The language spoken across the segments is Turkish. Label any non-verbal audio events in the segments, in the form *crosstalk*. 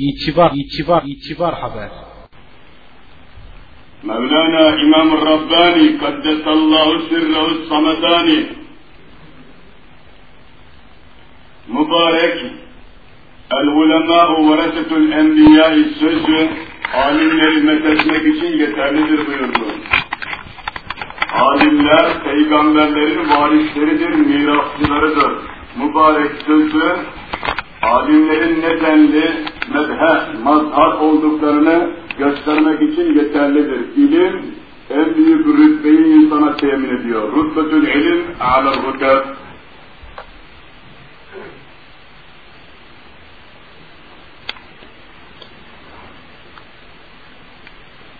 İtibar, itibar, itibar haber. Mevlana İmam Rabbani Kaddesallahu Sirrehu Sametani Mübarek El Ulemâ'u Veresetül Enbiyâ'i sözü alimleri methetmek için yeterlidir buyurdu. Alimler peygamberlerin varisleridir, mirasçılarıdır. Mübarek sözü alimlerin nedenli medhe, mazhar olduklarını göstermek için yeterlidir. İlim en büyük rütbeyi insana temin ediyor. Rütbetül ilim a'la rüteb.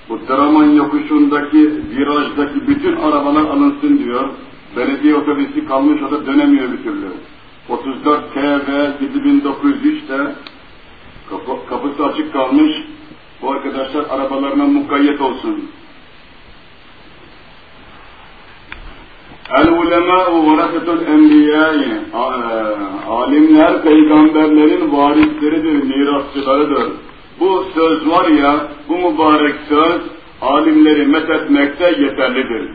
Bu Draman yokuşundaki virajdaki bütün arabalar alınsın diyor. Belediye otobüsü kalmış o da dönemiyor bir türlü. 34 TV 7903'te kapı, kapısı açık kalmış. Bu arkadaşlar arabalarına mukayyet olsun. El ulemâ'u verasetul enbiyâ'i Alimler peygamberlerin varisleridir, mirasçılarıdır. Bu söz var ya, bu mübarek söz alimleri methetmekte yeterlidir.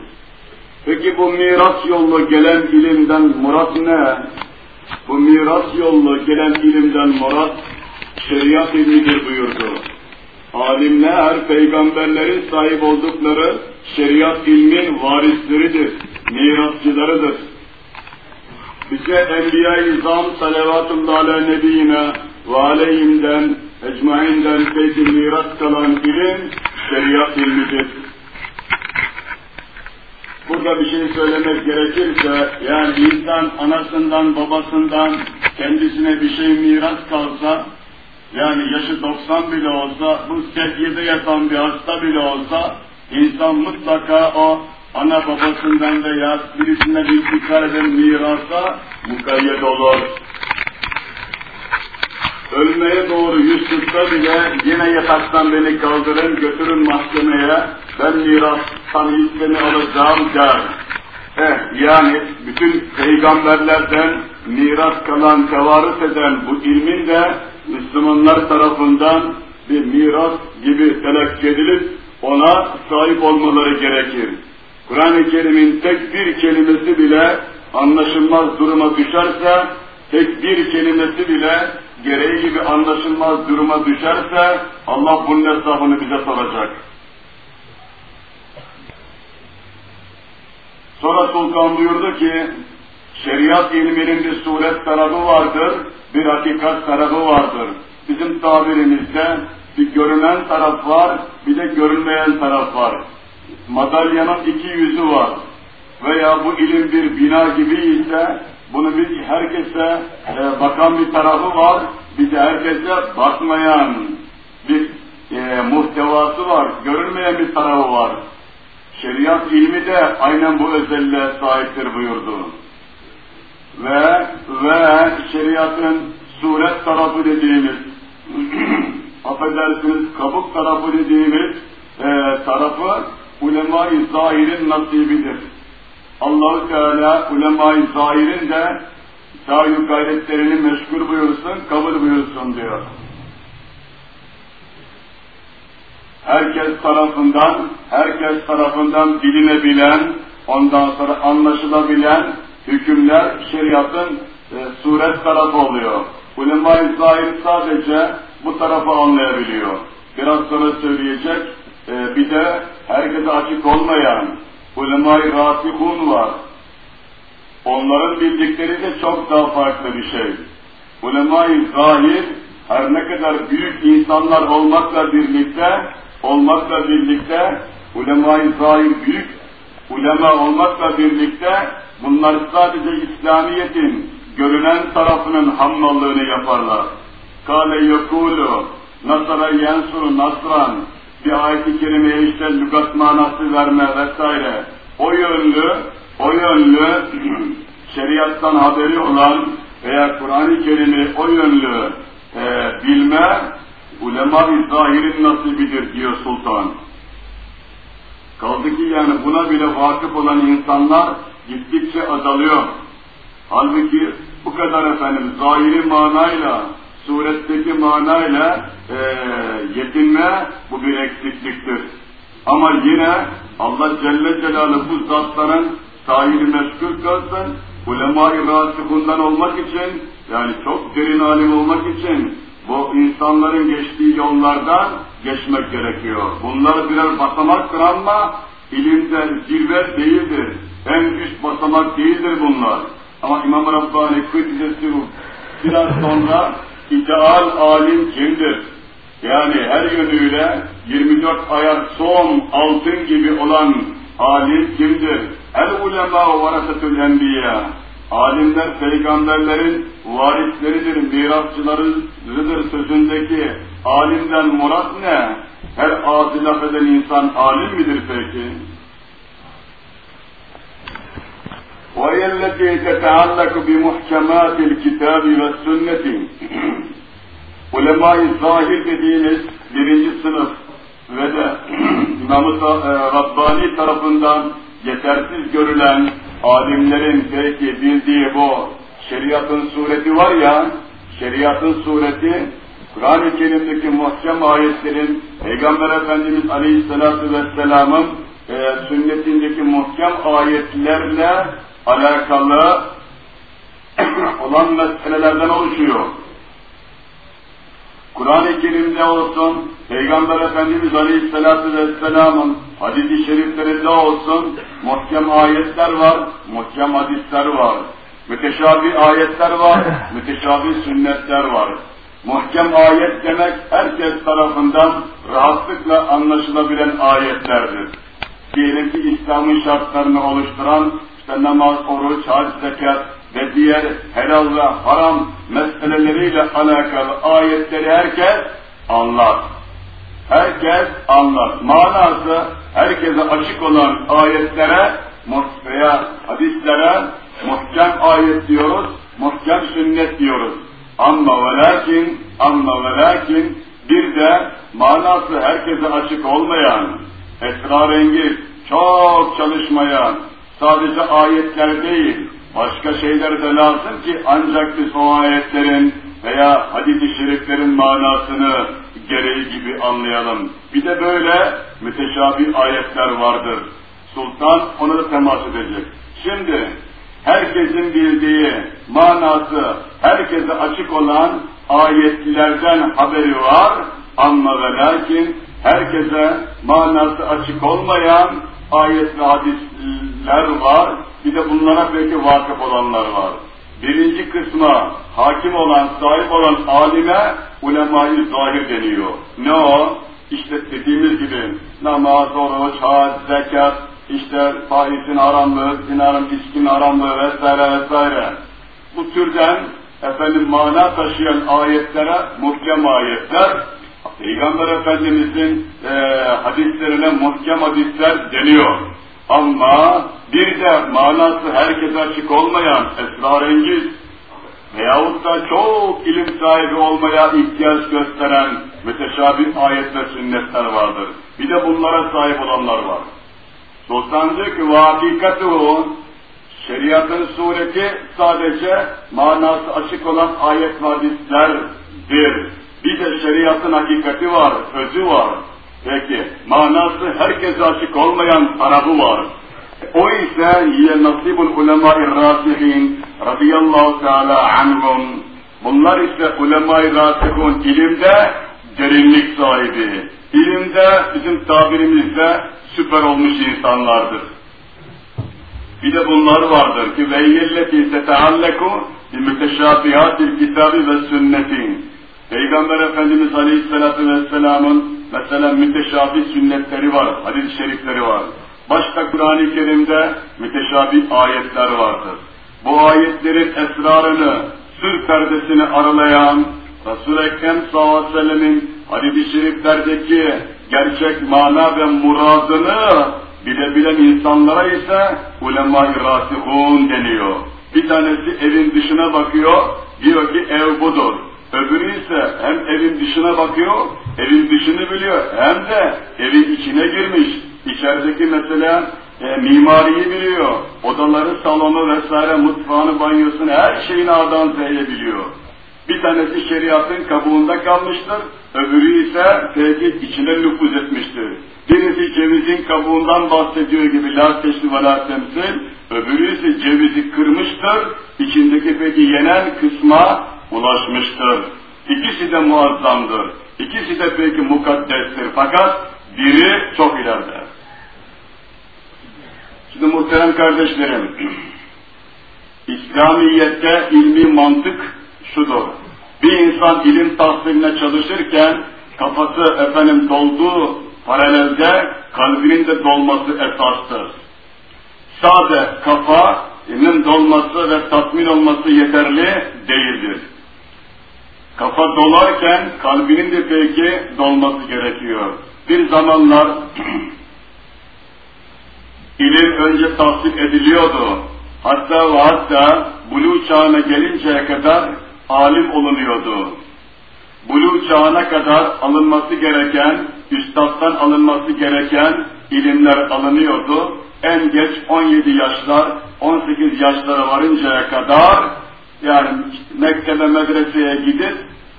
Peki bu miras yollu gelen ilimden murat ne? Bu miras yollu gelen ilimden murat şeriat ilmidir buyurdu. Alimler peygamberlerin sahip oldukları şeriat ilmin varisleridir, mirasçılarıdır. Bize Enbiya-i İzam salavatullah ala nebiyine ve aleyhimden, ecmainden peki miras kalan ilim şeriat ilmidir. Burada bir şey söylemek gerekirse, yani insan anasından, babasından kendisine bir şey miras kalsa, yani yaşı 90 bile olsa, bu sedyede yatan bir hasta bile olsa, insan mutlaka o ana babasından veya birisinden intikal eden mirasa mukayyet olur. Ölmeye doğru yüz tutsa bile yine yataktan beni kaldırın, götürün mahkemeye, ben mirastan hissemi alacağım der. Eh, yani bütün peygamberlerden miras kalan, tevarüt eden bu ilmin de Müslümanlar tarafından bir miras gibi telakki edilip ona sahip olmaları gerekir. Kur'an-ı Kerim'in tek bir kelimesi bile anlaşılmaz duruma düşerse, tek bir kelimesi bile gereği gibi anlaşılmaz duruma düşerse, Allah bunun hesabını bize soracak. Sonra Sultan buyurdu ki, şeriat ilminin bir suret tarafı vardır, bir hakikat tarafı vardır. Bizim tabirimizde bir görünen taraf var, bir de görünmeyen taraf var. Madalyanın iki yüzü var. Veya bu ilim bir bina gibi ise, bunu bir herkese e, bakan bir tarafı var, bir de herkese bakmayan bir e, muhtevası var, görünmeyen bir tarafı var. Şeriat ilmi de aynen bu özelliğe sahiptir buyurdu. Ve ve şeriatın suret tarafı dediğimiz *clears throat* affedersiniz kabuk tarafı dediğimiz e, tarafı ulema-i zahirin nasibidir. allah Teala ulema-i zahirin de sahi gayretlerini meşgul buyursun, kabul buyursun diyor. Herkes tarafından, herkes tarafından bilinebilen, ondan sonra anlaşılabilen hükümler şeriatın e, suret tarafı oluyor. Ulema-i zahir sadece bu tarafı anlayabiliyor. Biraz sonra söyleyecek, e, bir de herkese açık olmayan ulema-i rasihun var. Onların bildikleri de çok daha farklı bir şey. Ulema-i zahir her ne kadar büyük insanlar olmakla birlikte olmakla birlikte ulema-i zahir büyük ulema olmakla birlikte bunlar sadece İslamiyet'in görünen tarafının hamlallığını yaparlar. Kale yekulu nasara yensuru nasran bir ayet-i kerimeye işte lügat manası verme vesaire. O yönlü, o yönlü *clears throat* şeriattan haberi olan veya Kur'an-ı Kerim'i o yönlü e, bilme ulema-i zahirin nasibidir diyor sultan. Kaldı ki yani buna bile vakıf olan insanlar gittikçe azalıyor. Halbuki bu kadar efendim zahiri manayla suretteki manayla e, yetinme bu bir eksikliktir. Ama yine Allah Celle Celaluhu bu zatların sahibi meşgul kılsın, ulema-i rasikundan olmak için, yani çok derin alim olmak için bu insanların geçtiği yollardan geçmek gerekiyor. Bunlar birer basamaktır ama ilimde zirve değildir. En üst basamak değildir bunlar. Ama İmam Rabbani Kıdüs'ü biraz sonra ideal alim kimdir? Yani her yönüyle 24 ayar son altın gibi olan alim kimdir? El ulema varasetül enbiya Alimler peygamberlerin varisleridir, mirasçılarıdır sözündeki alimden murat ne? Her ağzı laf eden insan alim midir peki? وهي التي تتعلق بمحكمات الكتاب والسنة *clears throat* ulema-i zahir dediğimiz birinci sınıf ve de *clears throat* İmam-ı Rabbani tarafından yetersiz görülen alimlerin belki bildiği bu şeriatın sureti var ya, şeriatın sureti Kur'an-ı Kerim'deki muhkem ayetlerin Peygamber Efendimiz Aleyhisselatü Vesselam'ın e, sünnetindeki muhkem ayetlerle alakalı *coughs* olan meselelerden oluşuyor. Kur'an-ı Kerim'de olsun, Peygamber Efendimiz Aleyhisselatü Vesselam'ın hadis-i şeriflerinde olsun, muhkem ayetler var, muhkem hadisler var. Müteşabi ayetler var, *laughs* müteşabi sünnetler var. Muhkem ayet demek herkes tarafından rahatlıkla anlaşılabilen ayetlerdir. Diyelim ki İslam'ın şartlarını oluşturan işte namaz, oruç, hac, zekat ve diğer helal ve haram meseleleriyle alakalı ayetleri herkes anlar. Herkes anlar. Manası herkese açık olan ayetlere veya hadislere muhkem ayet diyoruz, muhkem sünnet diyoruz. Ama ve lakin, ama ve lakin bir de manası herkese açık olmayan, esrarengiz, çok çalışmayan, sadece ayetler değil, başka şeyler de lazım ki ancak biz o ayetlerin veya hadis-i şeriflerin manasını gereği gibi anlayalım. Bir de böyle müteşabih ayetler vardır. Sultan ona da temas edecek. Şimdi herkesin bildiği manası herkese açık olan ayetlerden haberi var ama ve lakin herkese manası açık olmayan ayet ve hadisler var. Bir de bunlara peki vakıf olanlar var. Birinci kısma hakim olan, sahip olan alime ulemayı zahir deniyor. Ne o? İşte dediğimiz gibi namaz, oruç, hac, zekat, işte faizin haramlığı, zinarın, içkinin haramlığı vesaire vesaire. Bu türden efendim mana taşıyan ayetlere muhkem ayetler, Peygamber Efendimizin e, hadislerine muhkem hadisler deniyor. Ama bir de manası herkese açık olmayan esrarengiz veyahut da çok ilim sahibi olmaya ihtiyaç gösteren müteşabih ayet ve sünnetler vardır. Bir de bunlara sahip olanlar var. Sultan diyor ki vakikatuhu şeriatın sureti sadece manası açık olan ayet ve hadislerdir. Bir de şeriatın hakikati var, özü var. Peki, manası herkese açık olmayan tarafı var. O ise yiye nasibul ulema-i rasihin radıyallahu teala anhum. Bunlar ise ulema-i rasihun ilimde derinlik sahibi. İlimde bizim tabirimizde süper olmuş insanlardır. Bir de bunlar vardır ki ve yelleti tetealleku bi müteşabihatil kitabı ve sünnetin. Peygamber Efendimiz Aleyhisselatü Vesselam'ın mesela müteşabih sünnetleri var, hadis-i şerifleri var. Başta Kur'an-ı Kerim'de müteşabih ayetler vardır. Bu ayetlerin esrarını, sır perdesini aralayan, Resul-i Ekrem sallallahu hadis-i şeriflerdeki gerçek mana ve muradını bilebilen insanlara ise ulema-i rasihun deniyor. Bir tanesi evin dışına bakıyor, diyor ki ev budur. Öbürü ise hem evin dışına bakıyor, evin dışını biliyor, hem de evin içine girmiş. İçerideki mesela e, mimariyi biliyor, odaları, salonu vesaire, mutfağını, banyosunu, her şeyini Z'ye biliyor. Bir tanesi şeriatın kabuğunda kalmıştır, öbürü ise peki içine nüfuz etmiştir. Birisi cevizin kabuğundan bahsediyor gibi la teşri ve la temsil, öbürü ise cevizi kırmıştır, içindeki peki yenen kısma ulaşmıştır. İkisi de muazzamdır. İkisi de peki mukaddestir. Fakat biri çok ileride. Şimdi muhterem kardeşlerim, İslamiyet'te ilmi mantık şudur. Bir insan ilim tahsiline çalışırken kafası efendim dolduğu paralelde kalbinin de dolması esastır. Sade kafanın dolması ve tatmin olması yeterli değildir. Kafa dolarken kalbinin de peki dolması gerekiyor. Bir zamanlar *clears throat* ilim önce tahsil ediliyordu. Hatta ve hatta bulu çağına gelinceye kadar alim olunuyordu. Bulu çağına kadar alınması gereken, üstadtan alınması gereken ilimler alınıyordu. En geç 17 yaşlar, 18 yaşlara varıncaya kadar yani mektebe medreseye gidip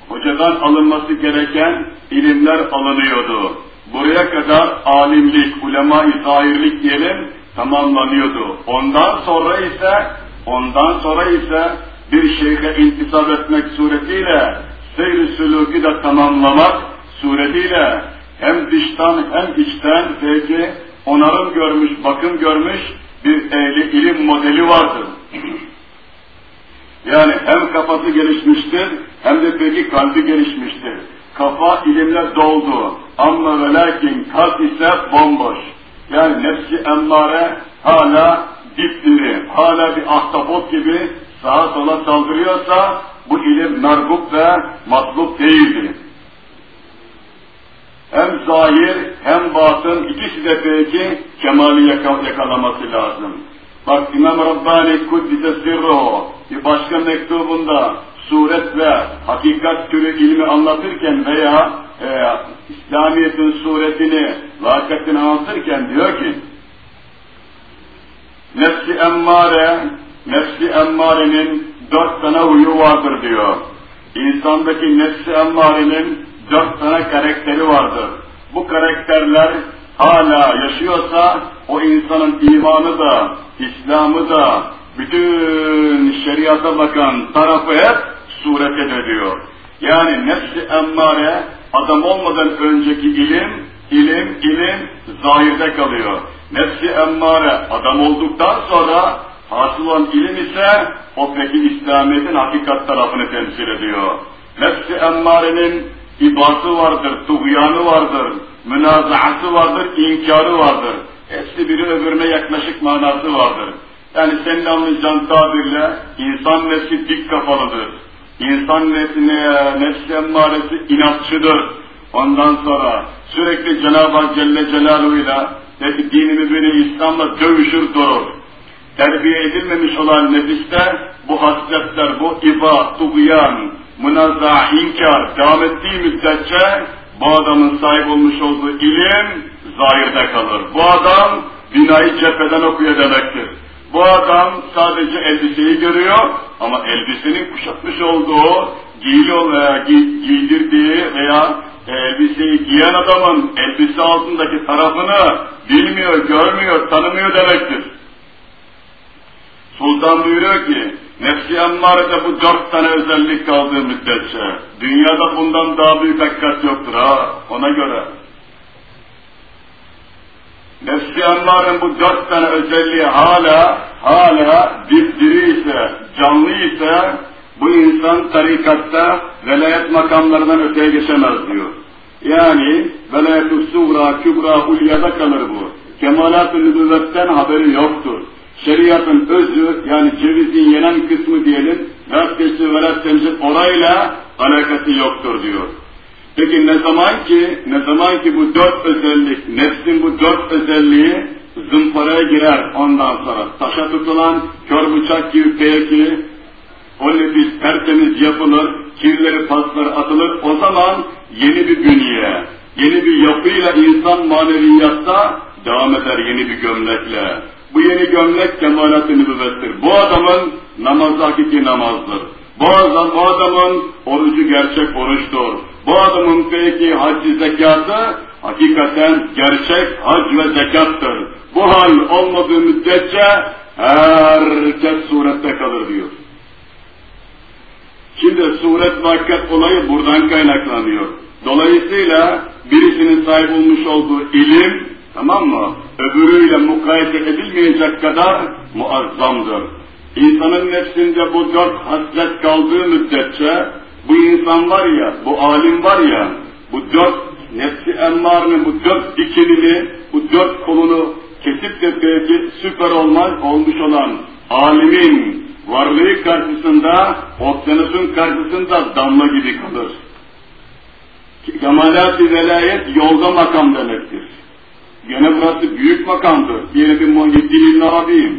hocadan alınması gereken ilimler alınıyordu. Buraya kadar alimlik, ulema-i zahirlik diyelim tamamlanıyordu. Ondan sonra ise ondan sonra ise bir şeyhe intisap etmek suretiyle seyr-i sülûkü de tamamlamak suretiyle hem dıştan hem içten peki onarım görmüş, bakım görmüş bir ehli ilim modeli vardır. yani hem kafası gelişmiştir hem de peki kalbi gelişmiştir. Kafa ilimle doldu ama ve lakin kalp ise bomboş. Yani nefsi emmare hala dipdiri, hala bir ahtapot gibi sağa sola saldırıyorsa bu ilim mergup ve matlub değildir. Hem zahir hem batın ikisi de peki kemali yakalaması lazım. Bak İmam Rabbani Kuddise Sirruhu bir başka mektubunda suret ve hakikat türü ilmi anlatırken veya e, İslamiyet'in suretini, vakatini anlatırken diyor ki nefsi emmare, nefsi emmarenin dört tane huyu vardır diyor. İnsandaki nefsi emmarenin dört tane karakteri vardır. Bu karakterler hala yaşıyorsa o insanın imanı da, İslam'ı da, bütün şeriata bakan tarafı hep surete dönüyor. Yani nefsi emmare adam olmadan önceki ilim, ilim, ilim zahirde kalıyor. Nefsi emmare adam olduktan sonra hasıl olan ilim ise o peki İslamiyet'in hakikat tarafını temsil ediyor. Nefsi emmarenin ibası vardır, tuğyanı vardır, münazaası vardır, inkarı vardır. Hepsi biri öbürüne yaklaşık manası vardır. Yani senin anlayacağın tabirle insan nefsi dik kafalıdır. İnsan nefsi, nefsi emmaresi inatçıdır. Ondan sonra sürekli Cenab-ı Hak Celle Celaluhu'yla dinimi beni İslam'la dövüşür durur. Terbiye edilmemiş olan nefiste bu hasletler, bu iba, tuğyan, münazza, inkar devam ettiği müddetçe bu adamın sahip olmuş olduğu ilim zahirde kalır. Bu adam binayı cepheden okuyor demektir. Bu adam sadece elbiseyi görüyor ama elbisenin kuşatmış olduğu, giyili veya giy, giydirdiği veya elbiseyi giyen adamın elbise altındaki tarafını bilmiyor, görmüyor, tanımıyor demektir. Sultan buyuruyor ki, nefsi emmarede bu dört tane özellik kaldığı müddetçe, dünyada bundan daha büyük hakikat yoktur ha, ona göre. Nefsi emmarenin bu dört tane özelliği hala, hala dipdiri ise, canlı ise, bu insan tarikatta velayet makamlarından öteye geçemez diyor. Yani velayet-ü suğra, kübra, ulyada kalır bu. Kemalat-ı haberi yoktur. Şeriatın özü, yani cevizin yenen kısmı diyelim, vazgeçti velat temsil orayla alakası yoktur diyor. Peki ne zaman ki, ne zaman ki bu dört özellik, nefsin bu dört özelliği zımparaya girer ondan sonra, taşa tutulan kör bıçak gibi belki, o nefis tertemiz yapılır, kirleri pasları atılır, o zaman yeni bir bünye, yeni bir yapıyla insan maneviyatta devam eder yeni bir gömlekle. Bu yeni gömlek kemalat-ı nübüvvettir. Bu adamın namazı hakiki namazdır. Bu, adam, bu adamın orucu gerçek oruçtur. Bu adamın peki hac zekatı hakikaten gerçek hac ve zekattır. Bu hal olmadığı müddetçe herkes surette kalır diyor. Şimdi suret vakat olayı buradan kaynaklanıyor. Dolayısıyla birisinin sahip olmuş olduğu ilim, tamam mı? Öbürüyle mukayese edilmeyecek kadar muazzamdır. İnsanın nefsinde bu dört haslet kaldığı müddetçe, bu insan var ya, bu alim var ya, bu dört nefsi emmarının bu dört dikenini, bu dört kolunu kesip de belki süper olmaz, olmuş olan alimin varlığı karşısında, okyanusun karşısında damla gibi kalır. Kemalat-i velayet yolda makam demektir. Gene burası büyük makamdır. Diğeri bir Muhyiddin Arabi,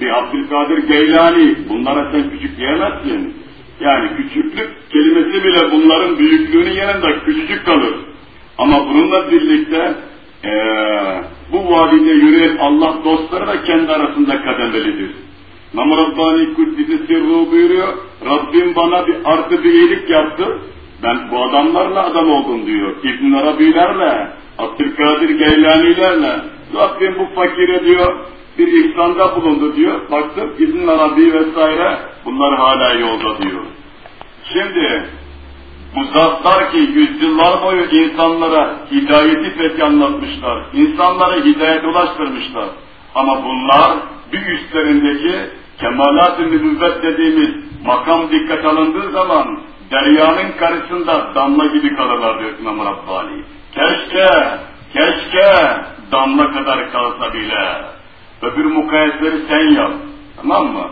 bir Abdülkadir Geylani. Bunlara sen küçük diyemezsin. Yani küçüklük kelimesi bile bunların büyüklüğünün yanında küçücük kalır. Ama bununla birlikte ee, bu vadide yürüyen Allah dostları da kendi arasında kademelidir. İmam Rabbani Kuddisi Sirru buyuruyor, Rabbim bana bir artı bir iyilik yaptı, ben bu adamlarla adam oldum diyor. İbn Arabilerle, Abdülkadir Geylanilerle, Rabbim bu fakire diyor, bir ihsanda bulundu diyor. Baktım İbn Arabi vesaire, bunlar hala yolda diyor. Şimdi bu zatlar ki yüzyıllar boyu insanlara hidayeti fethi anlatmışlar. İnsanlara hidayet ulaştırmışlar. Ama bunlar bir üstlerindeki kemalat-ı dediğimiz makam dikkat alındığı zaman deryanın karşısında damla gibi kalırlar diyor İmam Rabbani. Keşke, keşke damla kadar kalsa bile. Öbür mukayesleri sen yap. Tamam mı?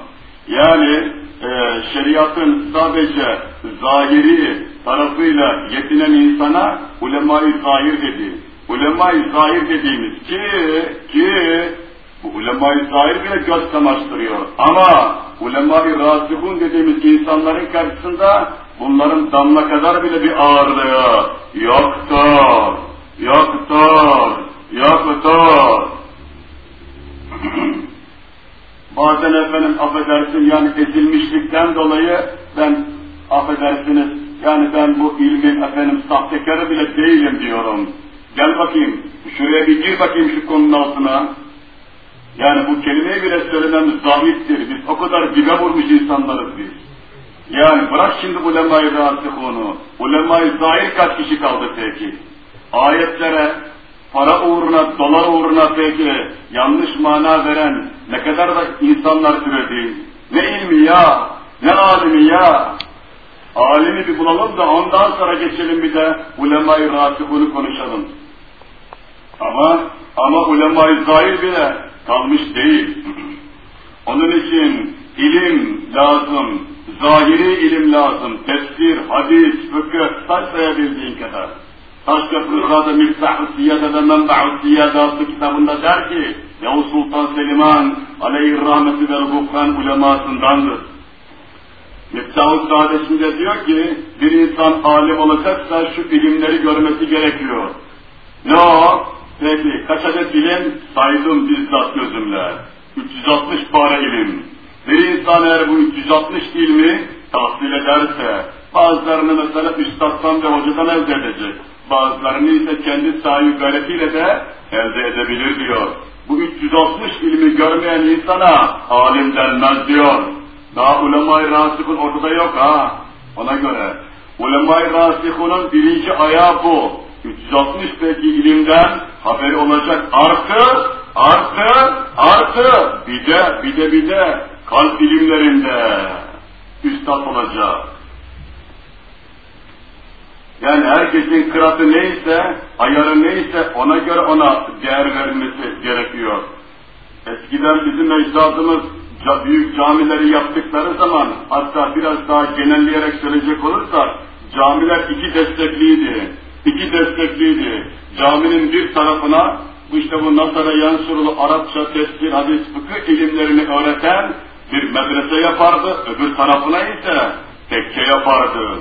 Yani e, şeriatın sadece zahiri tarafıyla yetinen insana ulema-i zahir dedi. Ulema-i zahir dediğimiz ki, ki bu ulema-i zahir bile göz kamaştırıyor. Ama ulema-i rasihun dediğimiz insanların karşısında bunların damla kadar bile bir ağırlığı yoktur. Yoktur. Yoktur. *clears throat* Bazen efendim affedersin yani ezilmişlikten dolayı ben affedersiniz yani ben bu ilmin efendim sahtekarı bile değilim diyorum. Gel bakayım şuraya bir gir bakayım şu konunun altına. Yani bu kelimeyi bile söylememiz zahittir. Biz o kadar dibe vurmuş insanlarız biz. Yani bırak şimdi ulemayı rasihunu. Ulemayı zahir kaç kişi kaldı peki? Ayetlere, para uğruna, dolar uğruna peki yanlış mana veren ne kadar da insanlar türedi. Ne ilmi ya, ne alimi ya. Alimi bir bulalım da ondan sonra geçelim bir de ulema-i rasihunu konuşalım. Ama ama ulema-i zahir bile kalmış değil. Onun için ilim lazım, zahiri ilim lazım, tefsir, hadis, fıkıh, taş sayabildiğin kadar. Taşköprü Rıza Miftah-ı Siyade ve Menba'u Siyade adlı kitabında der ki, Yavuz Sultan Seliman aleyhi rahmeti ve rıbukhan ulemasındandır. Miftah-ı Saadet'inde diyor ki, bir insan alim olacaksa şu ilimleri görmesi gerekiyor. Ne o? Peki, kaç adet ilim? Saydım bizzat gözümle. 360 para ilim. Bir insan eğer bu 360 ilmi tahsil ederse, bazılarını mesela üstaddan ve hocadan elde edecek, bazılarını ise kendi sahi gayretiyle de elde edebilir diyor. Bu 360 ilmi görmeyen insana alim denmez diyor. Daha ulema-i rasihun ortada yok ha, ona göre. Ulema-i rasihunun birinci ayağı bu. 360 peki ilimden haberi olacak. Artı, artı, artı, bir de, bir de, bir de kalp ilimlerinde üstad olacak. Yani herkesin kıratı neyse, ayarı neyse ona göre ona değer verilmesi gerekiyor. Eskiden bizim ecdadımız büyük camileri yaptıkları zaman, hatta biraz daha genelleyerek söyleyecek olursak, camiler iki destekliydi. İki destekliydi. Caminin bir tarafına işte bu Nasara Yansurulu Arapça, tefsir, hadis, fıkıh ilimlerini öğreten bir medrese yapardı, öbür tarafına ise tekke yapardı.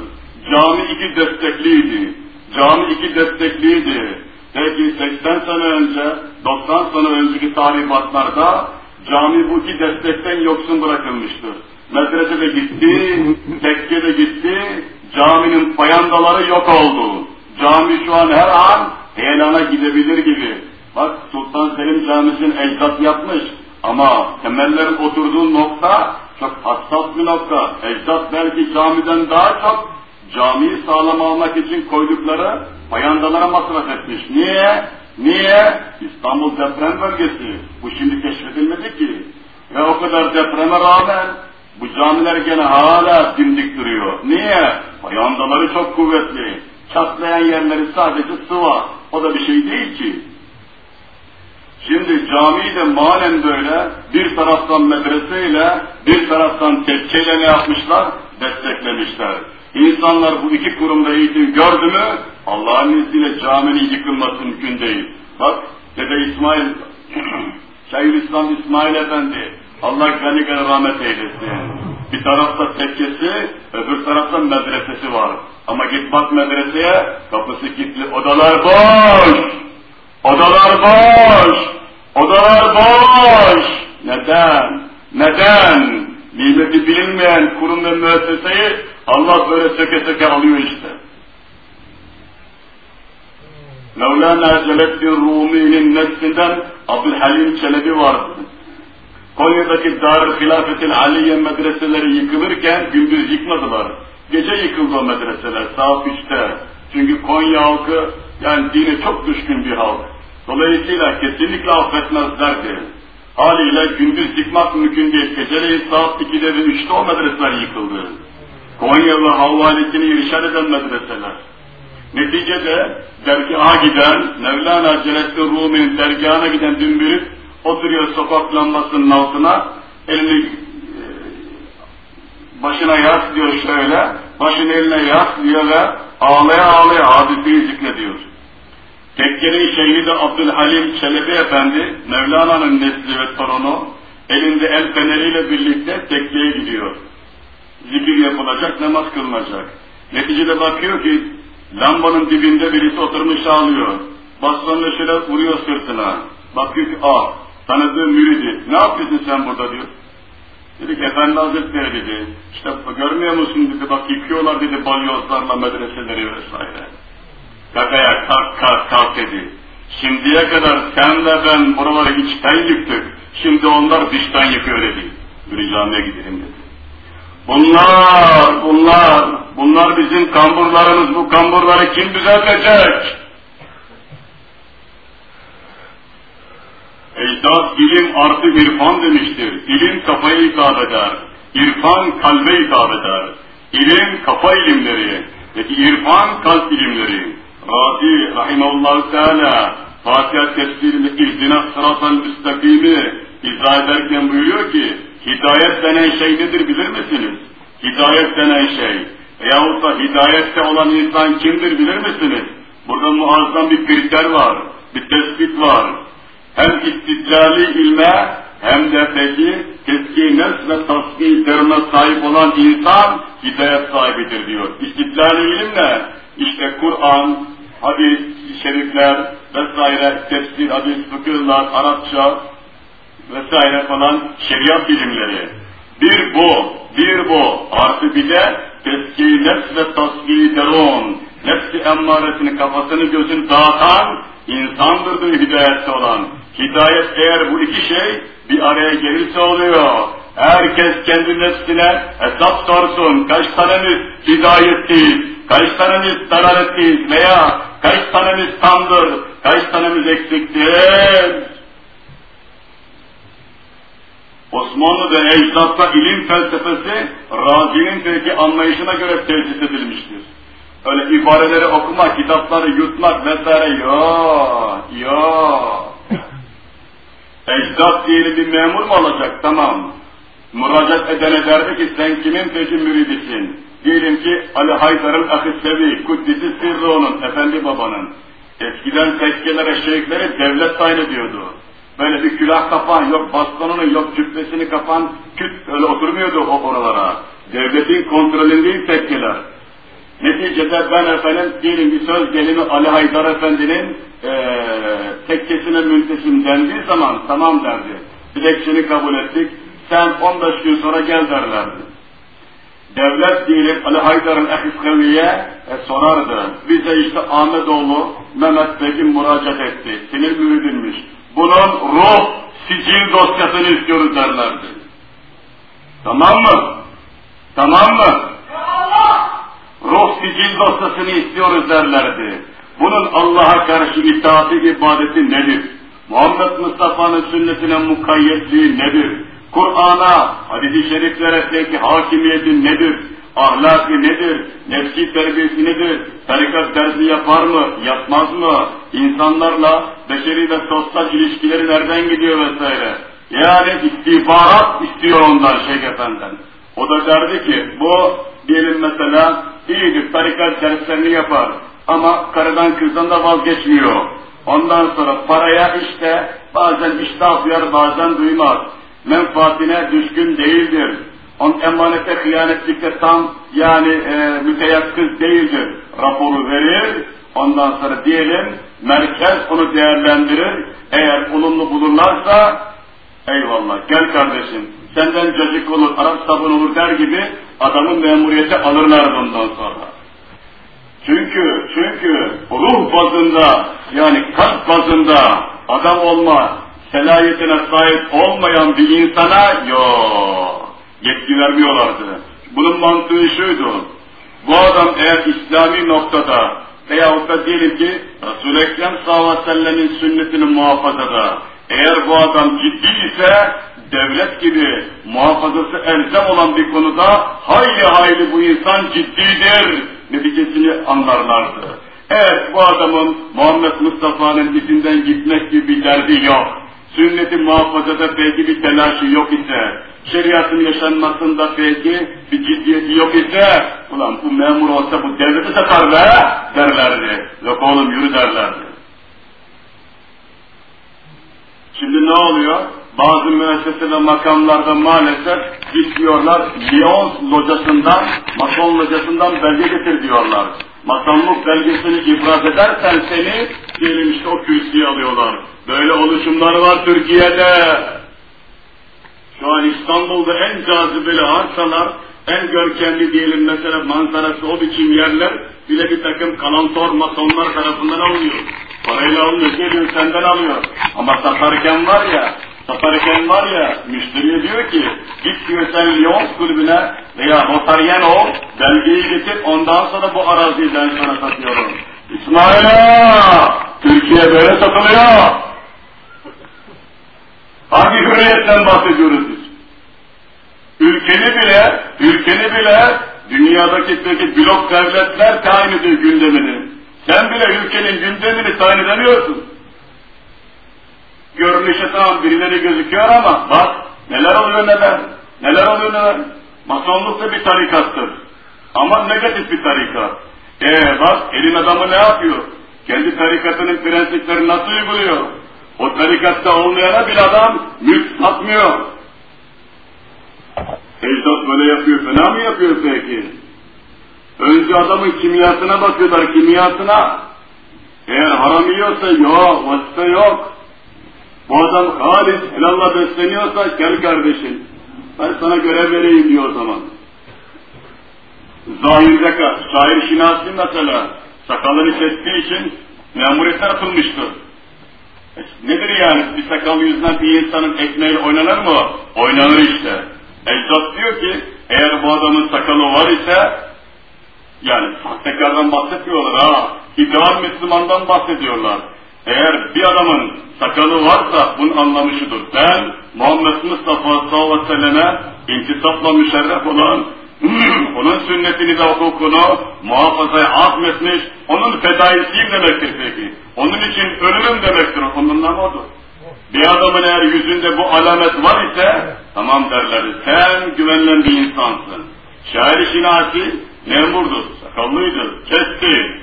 Cami iki destekliydi. Cami iki destekliydi. Peki 80 sene önce, 90 sene önceki talimatlarda cami bu iki destekten yoksun bırakılmıştır. Medrese de gitti, tekke de gitti, caminin payandaları yok oldu. Cami şu an her an heyelana gidebilir gibi. Bak Sultan Selim Camisi'nin ecdat yapmış ama temellerin oturduğu nokta çok hassas bir nokta. Ecdat belki camiden daha çok camiyi sağlam almak için koydukları payandalara masraf etmiş. Niye? Niye? İstanbul deprem bölgesi. Bu şimdi keşfedilmedi ki. Ve o kadar depreme rağmen bu camiler gene hala dimdik duruyor. Niye? Payandaları çok kuvvetli. Çatlayan yerleri sadece sıva. O da bir şey değil ki. Şimdi camiyi de malen böyle bir taraftan medreseyle bir taraftan tekkeyle ne yapmışlar? Desteklemişler. İnsanlar bu iki kurumda eğitim gördü mü Allah'ın izniyle caminin yıkılması mümkün değil. Bak Dede İsmail, *clears throat* Şeyhülislam İsmail Efendi, Allah gani gani rahmet eylesin. Bir tarafta tekkesi, öbür tarafta medresesi var. Ama git bak medreseye, kapısı kilitli, odalar boş! Odalar boş! Odalar boş! Neden? Neden? Nimeti bilinmeyen kurum ve müesseseyi Allah böyle söke söke alıyor işte. Mevlana Celaleddin Rumi'nin neslinden Abdülhalim Çelebi vardı. Konya'daki Dar Hilafetin Aliye medreseleri yıkılırken gündüz yıkmadılar. Gece yıkıldı o medreseler saat üçte. Çünkü Konya halkı yani dine çok düşkün bir halk. Dolayısıyla kesinlikle affetmezlerdi. Haliyle gündüz yıkmak mümkün değil. Geceleyin saat 2'de ve 3'te o medreseler yıkıldı. Konyalı havvalesini irşad eden medreseler. Neticede dergaha giden, Mevlana Celaleddin Rumi'nin dergahına giden dümbürük oturuyor sokak lambasının altına, elini e, başına yaslıyor şöyle, başını eline yaslıyor ve ağlaya ağlaya hadiseyi zikrediyor. Tekkenin şehidi Abdülhalim Çelebi Efendi, Mevlana'nın nesli ve torunu, elinde el feneriyle birlikte tekkeye gidiyor. Zikir yapılacak, namaz kılınacak. Neticede bakıyor ki, lambanın dibinde birisi oturmuş ağlıyor. Bastonla şöyle vuruyor sırtına. Bakıyor ki, aa, tanıdığı müridi, ne yapıyorsun sen burada diyor. Dedi ki, Efendi Hazretleri dedi, işte görmüyor musun dedi, bak yıkıyorlar dedi balyozlarla medreseleri vesaire. Kakaya kalk kalk kalk dedi. Şimdiye kadar senle ben buraları içten yıktık. Şimdi onlar dıştan yıkıyor dedi. Camiye gidelim dedi. Bunlar, bunlar, bunlar bizim kamburlarımız. Bu kamburları kim düzeltecek? Ecdat ilim artı irfan demiştir. İlim kafayı hitap eder. İrfan kalbe hitap eder. İlim kafa ilimleri. Peki irfan kalp ilimleri. Razi rahimahullah teala Fatiha tefsirinde izdina sırasal müstakimi izah ederken buyuruyor ki hidayet denen şey nedir bilir misiniz? Hidayet denen şey veyahut da hidayette olan insan kimdir bilir misiniz? Burada muazzam bir kriter var, bir tespit var. Hem istidlali ilme hem de peki keski nefs ve derine sahip olan insan hidayet sahibidir diyor. İstidlali ilim ne? İşte Kur'an, hadis, şerifler vesaire, tefsir, hadis, fıkıhlar, Arapça vesaire falan şeriat bilimleri. Bir bu, bir bu. Artı bir de teski nefs ve tasbih derun. Nefsi emmaresini kafasını gözünü dağıtan insandır diyor hidayette olan. Hidayet eğer bu iki şey bir araya gelirse oluyor. Herkes kendi nefsine hesap sorsun. Kaç tanemiz hidayetliyiz, kaç tanemiz dalaletliyiz veya kaç tanemiz tamdır, kaç tanemiz eksiktir. Osmanlı'da ecdatta ilim felsefesi Razi'nin peki anlayışına göre tesis edilmiştir. Öyle ibareleri okumak, kitapları yutmak vesaire yok, yok. Ecdat diye bir memur mu olacak? Tamam. Müracaat edene derdi ki sen kimin peki müridisin? Diyelim ki Ali Haydar'ın Ahisevi, Kuddisi Sirri onun, Efendi Baba'nın. Eskiden tekkelere, şeyhlere devlet tayin ediyordu. Böyle bir külah kapan, yok bastonunu, yok cübbesini kapan, küt öyle oturmuyordu o oralara. Devletin kontrolünde tekkeler. Neticede ben efendim diyelim bir söz gelimi Ali Haydar Efendi'nin ee, tekkesine müntesim dendiği zaman tamam derdi. Dilekçeni kabul ettik. sen 15 gün sonra gel derlerdi. Devlet diyelim Ali Haydar'ın Ehiskavi'ye e, sorardı. Bize işte Ahmetoğlu Mehmet Begin müracaat etti. Senin müridinmiş. Bunun ruh sicil dosyasını istiyoruz derlerdi. Tamam mı? Tamam mı? Ruh sicil dosyasını istiyoruz derlerdi. Bunun Allah'a karşı itaati ibadeti nedir? Muhammed Mustafa'nın sünnetine mukayyetliği nedir? Kur'an'a, hadis-i şeriflere peki hakimiyeti nedir? Ahlaki nedir? Nefsi terbiyesi nedir? Tarikat dersi yapar mı? Yapmaz mı? İnsanlarla beşeri ve sosyal ilişkileri nereden gidiyor vesaire? Yani istihbarat istiyor ondan Şeyh Efendi'den. O da derdi ki bu diyelim mesela iyidir tarikat derslerini yapar ama karıdan kızdan da vazgeçmiyor. Ondan sonra paraya işte bazen iştah duyar bazen duymaz. Menfaatine düşkün değildir. On emanete hıyanetlikte tam yani e, müteyakkız değildir. Raporu verir. Ondan sonra diyelim merkez onu değerlendirir. Eğer olumlu bulurlarsa eyvallah gel kardeşim senden cacık olur, Arap sabun olur der gibi adamın memuriyeti alırlar ondan sonra. Çünkü, çünkü ruh bazında yani kalp bazında adam olma selayetine sahip olmayan bir insana yok yetki vermiyorlardı. Bunun mantığı şuydu. Bu adam eğer İslami noktada veyahut da diyelim ki Resul-i Ekrem sallallahu aleyhi ve sellemin sünnetini muhafazada eğer bu adam ciddi ise devlet gibi muhafazası elzem olan bir konuda hayli hayli bu insan ciddidir neticesini anlarlardı. Evet bu adamın Muhammed Mustafa'nın izinden gitmek gibi bir derdi yok. Sünneti muhafazada belki bir telaşı yok ise, şeriatın yaşanmasında belki bir ciddiyeti yok ise, ulan bu memur olsa bu devleti satar be derlerdi. Yok oğlum yürü derlerdi. Şimdi ne oluyor? Bazı müessese ve makamlarda maalesef gitmiyorlar, Lyons locasından, mason locasından belge getir diyorlar. Masonluk belgesini ibraz edersen seni, diyelim işte o kürsüye alıyorlar. Böyle oluşumlar var Türkiye'de. Şu an İstanbul'da en cazibeli arsalar, en görkemli diyelim mesela manzarası o biçim yerler bile bir takım kalantor masonlar tarafından alınıyor. Parayla alınıyor, geliyor senden alıyor. Ama satarken var ya, satarken var ya, müşteriye diyor ki, git diyor sen Lyons kulübüne veya notaryen ol, belgeyi getir, ondan sonra bu araziyi ben sana satıyorum. İsmail Türkiye böyle satılıyor. Hangi hürriyetten bahsediyoruz biz? Ülkeni bile, ülkeni bile dünyadaki peki blok devletler tayin ediyor gündemini. Sen bile ülkenin gündemini tayin edemiyorsun. Görünüşe tamam birileri gözüküyor ama bak neler oluyor neler, neler oluyor neler. Masonluk da bir tarikattır. Ama negatif bir tarikat. Ee bak elin adamı ne yapıyor? Kendi tarikatının prensiplerini nasıl uyguluyor? O tarikatta olmayana bir adam mülk satmıyor. Ecdat böyle yapıyor, fena mı yapıyor peki? Önce adamın kimyasına bakıyorlar, kimyasına. Eğer haram yiyorsa yok, vazife yok. Bu adam halis, helalla besleniyorsa gel kardeşim. Ben sana görev vereyim diyor o zaman. Zahir zeka, şair şinasi mesela, sakalını kestiği için memuriyetten atılmıştır. Nedir yani bir sakal yüzünden bir insanın ekmeği oynanır mı? Oynanır işte. Ecdat diyor ki eğer bu adamın sakalı var ise yani sahtekardan bahsetmiyorlar ha. İdeal Müslümandan bahsediyorlar. Eğer bir adamın sakalı varsa bunun anlamı şudur. Ben Muhammed Mustafa sallallahu aleyhi ve selleme intisapla müşerref olan *clears throat* onun sünnetini ve hukukunu muhafazaya azmetmiş, onun fedaisiyim demektir peki. Onun için ölümüm demektir, onun anlamı odur. Bir adamın eğer yüzünde bu alamet var ise, tamam derler, sen güvenilen bir insansın. Şair-i şinasi memurdur, sakallıydı, kesti.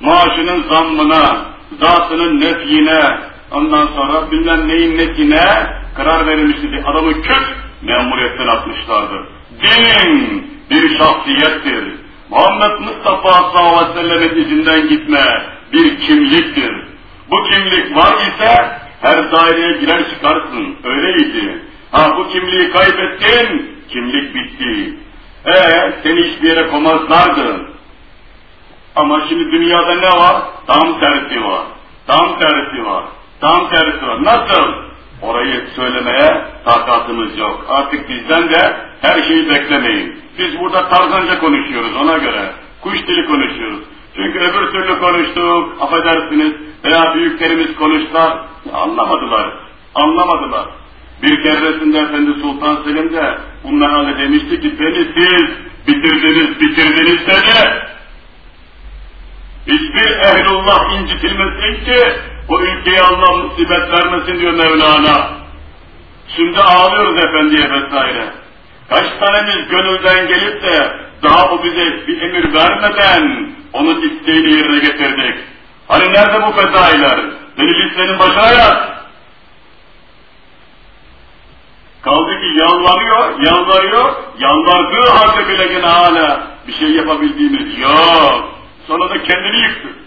Maaşının zammına, zatının nefyine, ondan sonra bilmem neyin netine karar verilmişti adamı küt memuriyetten atmışlardı. Din bir şahsiyettir. Muhammed Mustafa sallallahu aleyhi ve sellem'in izinden gitme bir kimliktir. Bu kimlik var ise her daireye girer çıkarsın. Öyleydi. Ha bu kimliği kaybettin, kimlik bitti. Ee, seni hiçbir yere komazlardı. Ama şimdi dünyada ne var? Tam tersi var. Tam tersi var. Tam tersi var. Nasıl? Orayı söylemeye takatımız yok. Artık bizden de her şeyi beklemeyin. Biz burada tarzanca konuşuyoruz ona göre. Kuş dili konuşuyoruz. Çünkü öbür türlü konuştuk, affedersiniz, veya büyüklerimiz konuştular, anlamadılar. Anlamadılar. Bir keresinde Efendi Sultan Selim de bunlara demişti ki beni siz bitirdiniz, bitirdiniz dedi. Hiçbir ehlullah incitilmesin ki o ülkeye Allah musibet vermesin diyor Mevlana. Şimdi ağlıyoruz efendiye vesaire. Kaç tanemiz gönülden gelip de daha o bize bir emir vermeden onun isteğini yerine getirdik. Hani nerede bu fedailer? Beni listenin başına yaz. Kaldı ki yalvarıyor, yalvarıyor, yalvardığı halde bile gene hala bir şey yapabildiğimiz yok. Sonra da kendini yıktı.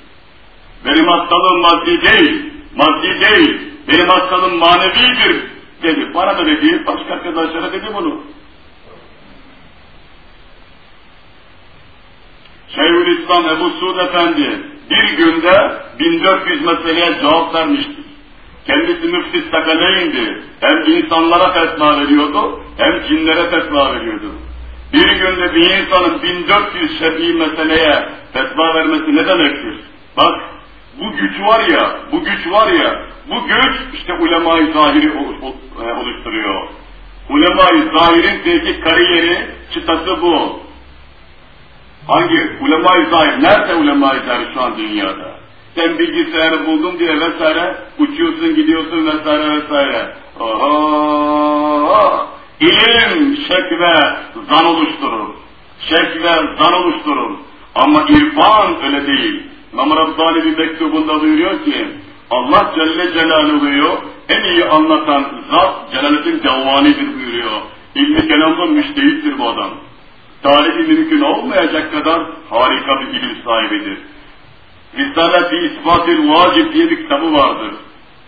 Benim hastalığım maddi değil, maddi değil, benim hastalığım manevidir dedi. Bana da dedi, başka arkadaşlara dedi bunu. Şeyhülislam Ebu Suud Efendi bir günde 1400 meseleye cevap vermiştir. Kendisi müftis sakaleyindi. Hem insanlara fetva veriyordu, hem cinlere fetva veriyordu. Bir günde bir insanın 1400 şer'i meseleye fetva vermesi ne demektir? Bak, bu güç var ya, bu güç var ya, bu güç işte ulema-i zahiri e, oluşturuyor. Ulema-i zahirin peki kariyeri, çıtası bu. Hangi? Ulema-i zahir. Nerede ulema-i zahir şu an dünyada? Sen bilgisayarı buldum diye vesaire, uçuyorsun gidiyorsun vesaire vesaire. Oho! İlim şek ve zan oluşturur. Şek ve zan oluşturur. Ama irfan öyle değil. İmam Rabbani bir mektubunda buyuruyor ki, Allah Celle Celaluhu'yu en iyi anlatan zat Celaleddin Cevvani'dir buyuruyor. İlmi kelamda müştehittir bu adam. Tarihi mümkün olmayacak kadar harika bir ilim sahibidir. Risale-i İspat-ı Vacib diye bir kitabı vardır.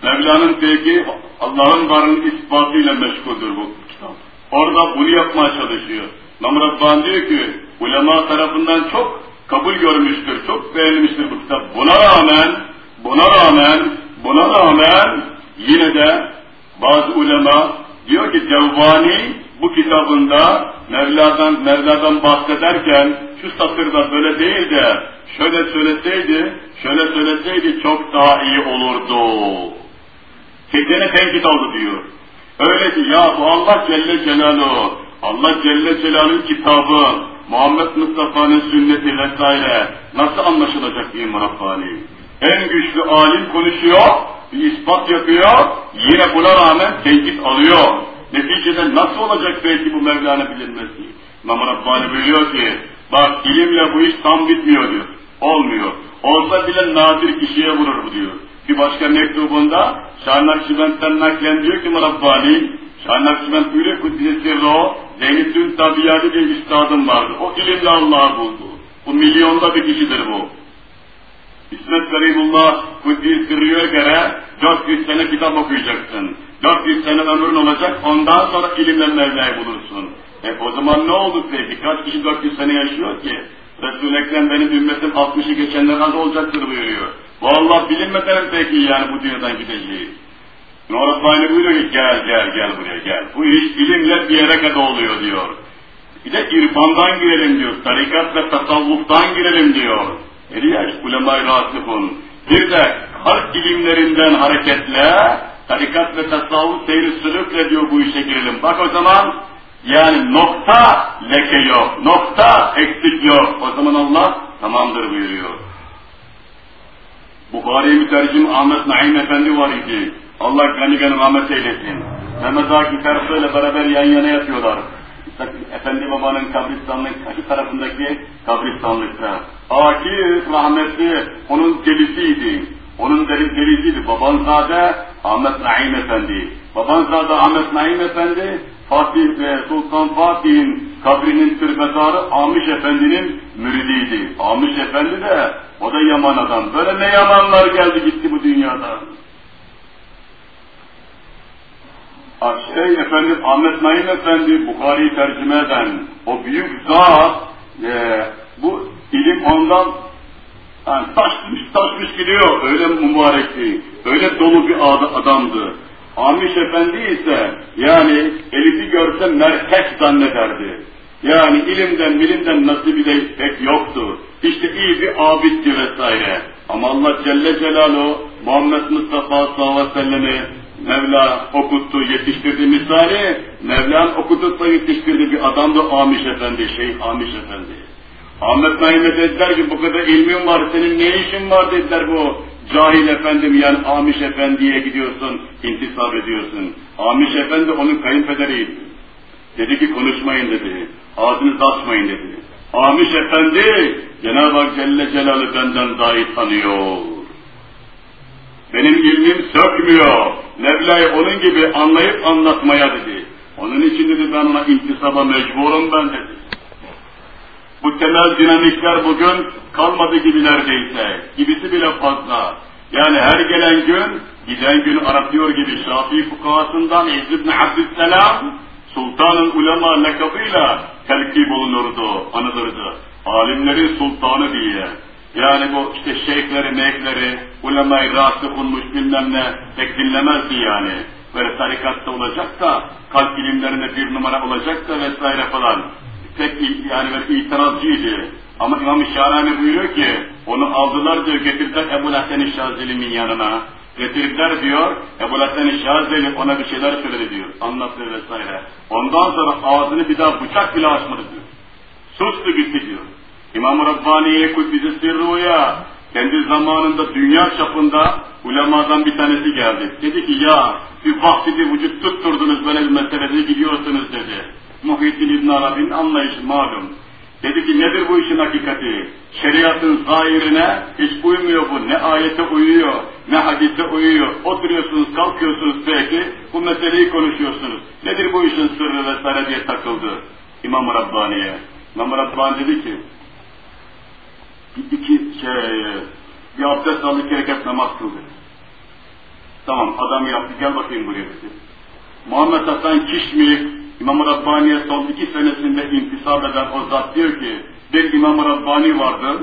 Mevla'nın peki Allah'ın varlığının ispatıyla meşguldür bu kitap. Orada bunu yapmaya çalışıyor. İmam Rabbani diyor ki, ulema tarafından çok kabul görmüştür, çok beğenilmiştir bu kitap. Buna rağmen, buna rağmen, buna rağmen yine de bazı ulema diyor ki Cevvani bu kitabında Mevla'dan, Mevla'dan bahsederken şu satırda böyle değil de şöyle söyleseydi, şöyle söyleseydi çok daha iyi olurdu. Kendine tenkit oldu diyor. Öyle ki ya bu Allah Celle Celaluhu, Allah Celle Celaluhu'nun kitabı, Muhammed Mustafa'nın sünneti vesaire nasıl anlaşılacak diyeyim Rabbani? En güçlü alim konuşuyor, bir ispat yapıyor, yine buna rağmen tenkit alıyor. Neticede nasıl olacak belki bu Mevlana bilinmesi? İmam Rabbani biliyor ki, bak ilimle bu iş tam bitmiyor diyor. Olmuyor. Olsa bile nadir kişiye vurur bu diyor. Bir başka mektubunda Şah Nakşibend'den naklen diyor ki Rabbani, Şah Nakşibend buyuruyor Kuddise Sirro, Zeynetün Tabiyadi bir üstadım vardı. O ilimle Allah'ı buldu. Bu milyonda bir kişidir bu. İsmet Garibullah Kuddise Sirro'ya göre 400 sene kitap okuyacaksın. 400 sene ömrün olacak, ondan sonra ilimle Mevla'yı bulursun. E o zaman ne oldu peki? Kaç kişi 400 sene yaşıyor ki? Resul-i Ekrem benim ümmetim 60'ı geçenler az olacaktır buyuruyor. Vallahi bilinmeden peki yani bu dünyadan gideceğiz. Nur Rabbani buyuruyor ki gel gel gel buraya gel. Bu iş ilimle bir yere kadar oluyor diyor. Bir de irfandan girelim diyor. Tarikat ve tasavvuftan girelim diyor. Eriyaş ulema-i rasifun. Bir de kalp ilimlerinden hareketle tarikat ve tasavvuf seyri sülükle diyor bu işe girelim. Bak o zaman yani nokta leke yok, nokta eksik yok. O zaman Allah tamamdır buyuruyor. Bukhari mütercim Ahmet Naim Efendi var idi. Allah gani gani rahmet eylesin. Mehmet Akif Ersoy ile beraber yan yana yatıyorlar. Efendi babanın kabristanlık karşı tarafındaki kabristanlıkta. Akif rahmetli onun delisiydi. Onun deli, delisiydi. Babanzade Ahmet Naim Efendi. Babanzade Ahmet Naim Efendi Fatih ve Sultan Fatih'in kabrinin türbedarı Amiş Efendi'nin müridiydi. Amiş Efendi de o da yaman adam. Böyle ne yamanlar geldi gitti bu dünyada. şey efendim Ahmet Naim Efendi Bukhari'yi tercüme eden o büyük zat e, bu ilim ondan yani taşmış taşmış gidiyor. Öyle mübarekti. Öyle dolu bir adamdı. Amiş Efendi ise yani Elif'i görse merkez zannederdi. Yani ilimden bilimden nasibi de pek yoktu. İşte iyi bir abiddi vesaire. Ama Allah Celle Celaluhu Muhammed Mustafa sallallahu aleyhi ve sellem'i Mevla okuttu, yetiştirdi misali, Mevla'nın okutupsa yetiştirdi bir adamdı Amiş Efendi, Şeyh Amiş Efendi. Ahmet Naim'e dediler ki bu kadar ilmin var, senin ne işin var dediler bu cahil efendim yani Amiş Efendi'ye gidiyorsun, intisap ediyorsun. Amiş Efendi onun kayınpederiydi. Dedi ki konuşmayın dedi, ağzınızı açmayın dedi. Amiş Efendi, Cenab-ı Hak Celle Celalı benden daha iyi tanıyor. Benim ilmim sökmüyor. Mevla'yı onun gibi anlayıp anlatmaya dedi. Onun için dedi ben ona intisaba mecburum ben dedi. Bu temel dinamikler bugün kalmadı gibi neredeyse. Gibisi bile fazla. Yani her gelen gün, giden gün aratıyor gibi Şafii fukahasından İzz ibn Abdüsselam, Sultanın ulema lakabıyla telkip olunurdu, anılırdı. Alimlerin sultanı diye. Yani bu işte şeyhleri, mekleri, ulemayı rahatsız olmuş bilmem ne pek dinlemezdi yani. Böyle tarikatta olacak da, kalp ilimlerinde bir numara olacak da vesaire falan. Pek yani böyle itirazcıydı. Ama İmam-ı Şahrani buyuruyor ki, onu aldılar diyor, getirdiler Ebu Hasan-ı Şazeli'nin yanına. Getirdiler diyor, Ebu Hasan-ı Şazeli ona bir şeyler söyledi diyor, anlattı vesaire. Ondan sonra ağzını bir daha bıçak bile açmadı diyor. Sustu gitti diyor. İmam-ı Rabbani'ye kudbizi sirruya, kendi zamanında dünya çapında ulemadan bir tanesi geldi. Dedi ki ya bir vakti bir vücut tutturdunuz böyle bir meselede gidiyorsunuz dedi. Muhyiddin İbn Arabi'nin anlayışı malum. Dedi ki nedir bu işin hakikati? Şeriatın zahirine hiç uymuyor bu. Ne ayete uyuyor, ne hadise uyuyor. Oturuyorsunuz, kalkıyorsunuz peki, bu meseleyi konuşuyorsunuz. Nedir bu işin sırrı vesaire diye takıldı İmam-ı Rabbani'ye. İmam-ı Rabbani dedi ki, iki şey, bir abdest aldı, iki rekat namaz kıldı. Tamam, adam yaptı, gel bakayım buraya dedi. Muhammed Hasan Kişmi, İmam-ı Rabbani'ye son iki senesinde intisap eden o zat diyor ki, bir İmam-ı Rabbani vardı,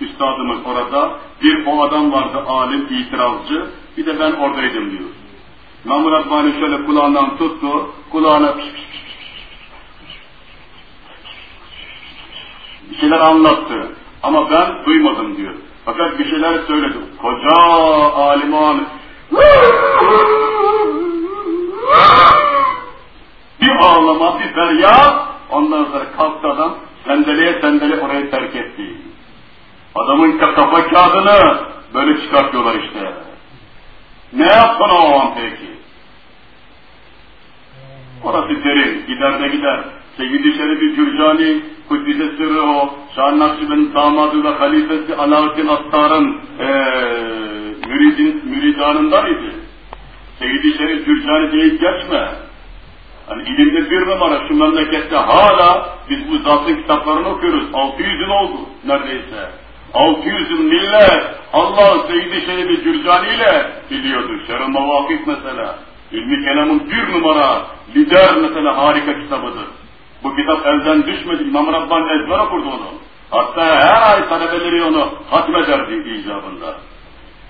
üstadımız orada, bir o adam vardı alim, itirazcı, bir de ben oradaydım diyor. İmam-ı Rabbani şöyle kulağından tuttu, kulağına piş piş piş bir şeyler anlattı. Ama ben duymadım diyor. Fakat bir şeyler söyledi. Koca aliman bir ağlama, bir feryat, ondan sonra kalktı adam, sendeleye sendele orayı terk etti. Adamın kafa kağıdını böyle çıkartıyorlar işte. Ne yaptın o an peki? Orası derin, gider de gider. Seyyid-i Şerif-i Cürcani, Kuddise Sırrı o, Şah Nakşibe'nin damadı ve halifesi Alaaddin Attar'ın ee, müridin, müridanından idi. Seyyid-i Şerif Cürcani deyip geçme. Hani ilimde bir numara şu memlekette hala biz bu zatın kitaplarını okuyoruz. 600 yıl oldu neredeyse. 600 yıl millet Allah Seyyid-i Şerif-i Cürcani ile biliyordu. Şerh-i Mavakif mesela. İlmi kelamın bir numara lider mesela harika kitabıdır. Bu kitap elden düşmedi. İmam Rabban ezber okurdu onu. Hatta her ay talebeleri onu hatmederdi icabında.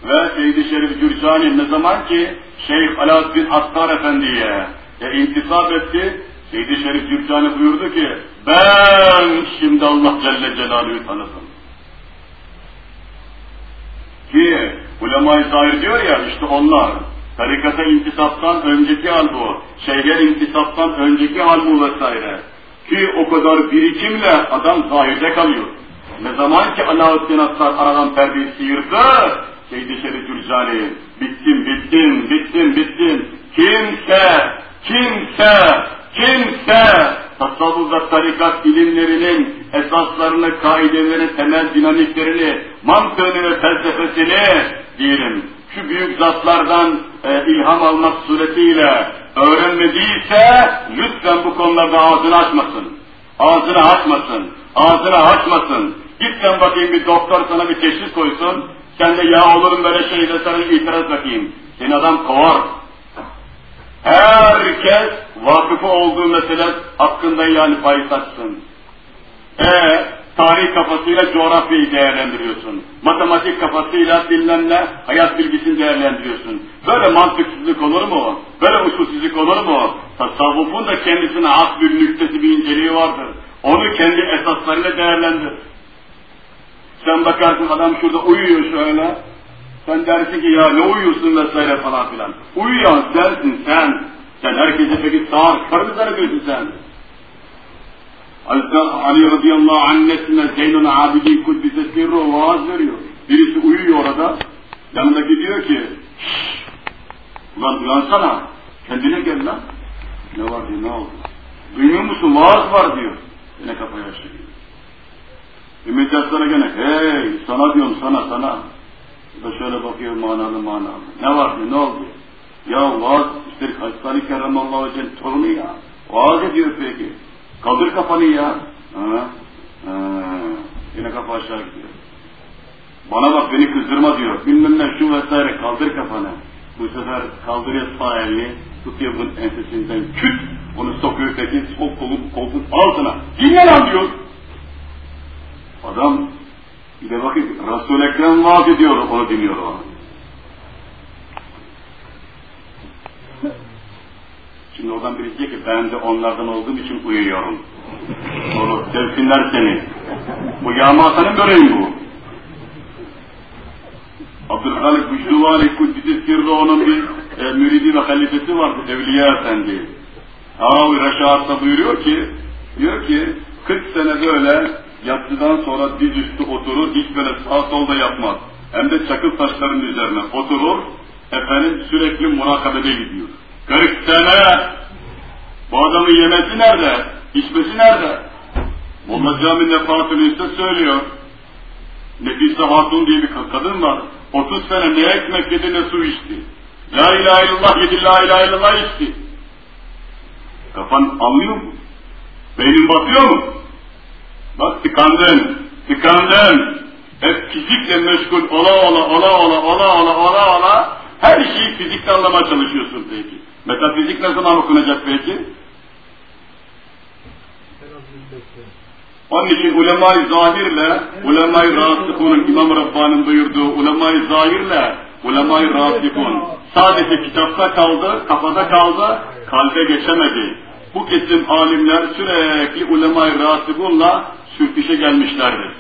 Ve Seyyid-i Şerif Cürcani ne zaman ki Şeyh Alaaddin Attar Efendi'ye e, intisap etti, Seyyid-i Şerif Cürcani buyurdu ki ben şimdi Allah Celle Celaluhu tanıdım. Ki ulema-i zahir diyor ya işte onlar tarikata intisaptan önceki hal bu, şeyher intisaptan önceki hal bu vesaire. Ki o kadar birikimle adam zahirde kalıyor. Ne zaman ki Alaaddin Attar aradan perdeyi sıyırdı, Seyyid-i Şerif Cürcani, bittim, bittim, bittim, bittim. Kimse, kimse, kimse tasavvuf ve tarikat ilimlerinin esaslarını, kaidelerini, temel dinamiklerini, mantığını ve felsefesini diyelim, şu büyük zatlardan e, ilham almak suretiyle öğrenmediyse lütfen bu konularda ağzını açmasın. Ağzını açmasın. Ağzını açmasın. Git sen bakayım bir doktor sana bir teşhis koysun. Sen de ya olurum böyle şeyle sana itiraz bakayım. Seni adam kovar. Herkes vakıfı olduğu mesele hakkında yani pay saçsın. E tarih kafasıyla coğrafyayı değerlendiriyorsun. Matematik kafasıyla bilmem hayat bilgisini değerlendiriyorsun. Böyle mantıksızlık olur mu? Böyle usulsüzlük olur mu? Tasavvufun da kendisine has bir nüktesi bir inceliği vardır. Onu kendi esaslarıyla değerlendir. Sen bakarsın adam şurada uyuyor şöyle. Sen dersin ki ya ne uyuyorsun vesaire falan filan. Uyuyan sensin sen. Sen herkese peki sağır, karı mı zannediyorsun sen? Ali radıyallahu annesine Zeynun Abidin Kuddise Sirru vaaz veriyor. Birisi uyuyor orada. Yanındaki diyor ki Ulan uyansana. Kendine gel lan. Ne var diyor ne oldu? Duymuyor musun? Vaaz var diyor. Yine kafayı açıyor. Ümit sana gene hey sana diyorum sana sana. Da şöyle bakıyor manalı manalı. Ne var diyor ne oldu? Ya vaaz işte Hastani Kerramallahu Aleyhi torunu ya. Vaaz ediyor peki. Kaldır kafanı ya. Ha? Ha. Yine kafa aşağı gidiyor. Bana bak beni kızdırma diyor. Bilmem ne şu vesaire kaldır kafanı. Bu sefer kaldırıyor sağ elini, tutuyor bunun ensesinden küt, onu sokuyor peki sol kolun kolun altına. Dinle lan diyor. Adam bir de bakın Resul-i Ekrem vaaz ediyor, onu dinliyor o. Şimdi oradan birisi diyor ki ben de onlardan olduğum için uyuyorum. Onu sevsinler seni. Bu yağma atanın böreği bu. Abdülhalik Büşruvali Kuddisi Sirri onun bir e, müridi ve halifesi vardı Evliya Efendi. Ağavi Reşahat'ta buyuruyor ki, diyor ki 40 sene böyle yatsıdan sonra diz üstü oturur, hiç böyle sağ solda yapmaz. Hem de çakıl taşların üzerine oturur, efendim sürekli murakabede gidiyor. 40 sene! Bu adamın yemesi nerede? İçmesi nerede? Molla Cami'nde Fatih Üste söylüyor. Nefise Hatun diye bir kadın var. 30 sene ne ekmek yedi ne su içti. La ilahe illallah yedi, la ilahe illallah içti. Kafan anlıyor mu? Beynin batıyor mu? Bak tıkandın, tıkandın. Hep fizikle meşgul ola ola, ola ola, ola ola, ola ola. Her şeyi fizikle anlamaya çalışıyorsun peki. Metafizik ne zaman okunacak peki? Onun için ulema-i zahirle, ulema-i rasikunun İmam Rabbani'nin buyurduğu ulema-i zahirle, ulema-i rasikun sadece kitapta kaldı, kafada kaldı, kalbe geçemedi. Bu kesim alimler sürekli ulema-i rasikunla sürtüşe gelmişlerdir.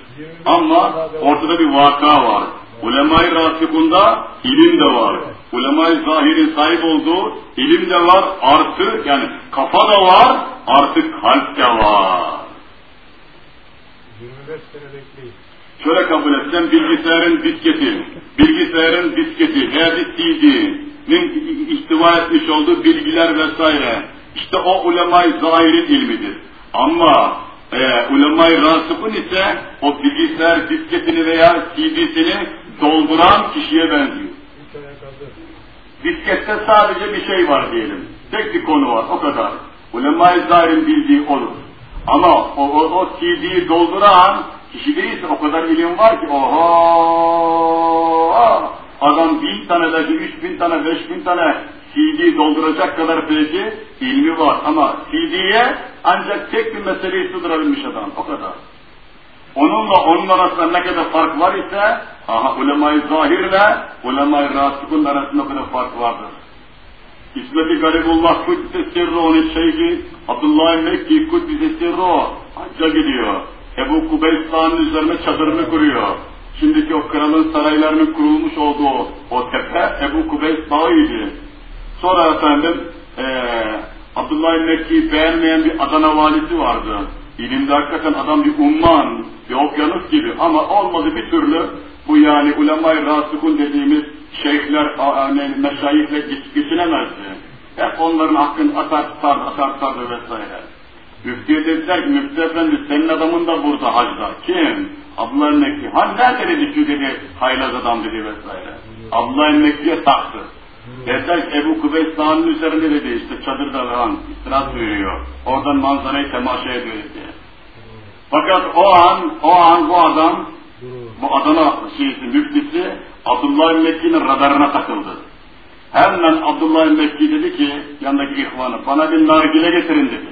Ama ortada bir vaka var. Ulema-i rasikunda ilim de var. Ulema-i zahirin sahip olduğu ilim de var, artı yani kafa da var, artı kalp de var. 25 sene. Şöyle kabul etsem bilgisayarın disketi, bilgisayarın disketi veya CD'nin ihtiva etmiş olduğu bilgiler vesaire. İşte o ulema-i zahirin ilmidir. Ama e, ulema-i rasıfın ise o bilgisayar disketini veya CD'sini dolduran kişiye benziyor. Diskette sadece bir şey var diyelim. Tek bir konu var, o kadar. Ulema-i zahirin bildiği olur. Ama o, o, o CD'yi dolduran kişi değilse o kadar ilim var ki oho adam bin tane belki üç bin tane beş bin tane CD dolduracak kadar belki ilmi var ama CD'ye ancak tek bir meseleyi sığdırabilmiş adam o kadar. Onunla onun arasında ne kadar fark var ise aha ulema-i zahirle ulema-i rasikun arasında o kadar fark vardır. İsmet-i Garibullah Kuddise Sirru onun şeyhi Abdullah Mekki Kuddise Sirru hacca gidiyor. Ebu Kubeys Dağı'nın üzerine çadırını kuruyor. Şimdiki o kralın saraylarının kurulmuş olduğu o tepe Ebu Kubeys Dağı'ydı. Sonra efendim ee, Abdullah Mekki'yi beğenmeyen bir Adana valisi vardı. İlimde hakikaten adam bir umman, bir okyanus gibi ama olmadı bir türlü bu yani ulema-i rasıkun dediğimiz şeyhler, yani meşayihle geçinemezdi. Hep onların hakkını atar tutardı, atar tutardı vesaire. Müftüye dediler ki Müftü Efendi senin adamın da burada hacda. Kim? Abdullah Mekki. Ha nerede dedi şu dedi haylaz adam dedi vesaire. Abdullah Mekki'ye taktı. Ki Ebu Kubeys Dağı'nın üzerinde dedi işte çadırda falan istirahat duyuyor. Oradan manzarayı temaşa ediyor dedi. Fakat o an, o an bu adam, bu Adana şeysi, müftisi Abdullah Mekki'nin radarına takıldı. Hemen Abdullah Mekki dedi ki yanındaki ihvanı bana bir nargile getirin dedi.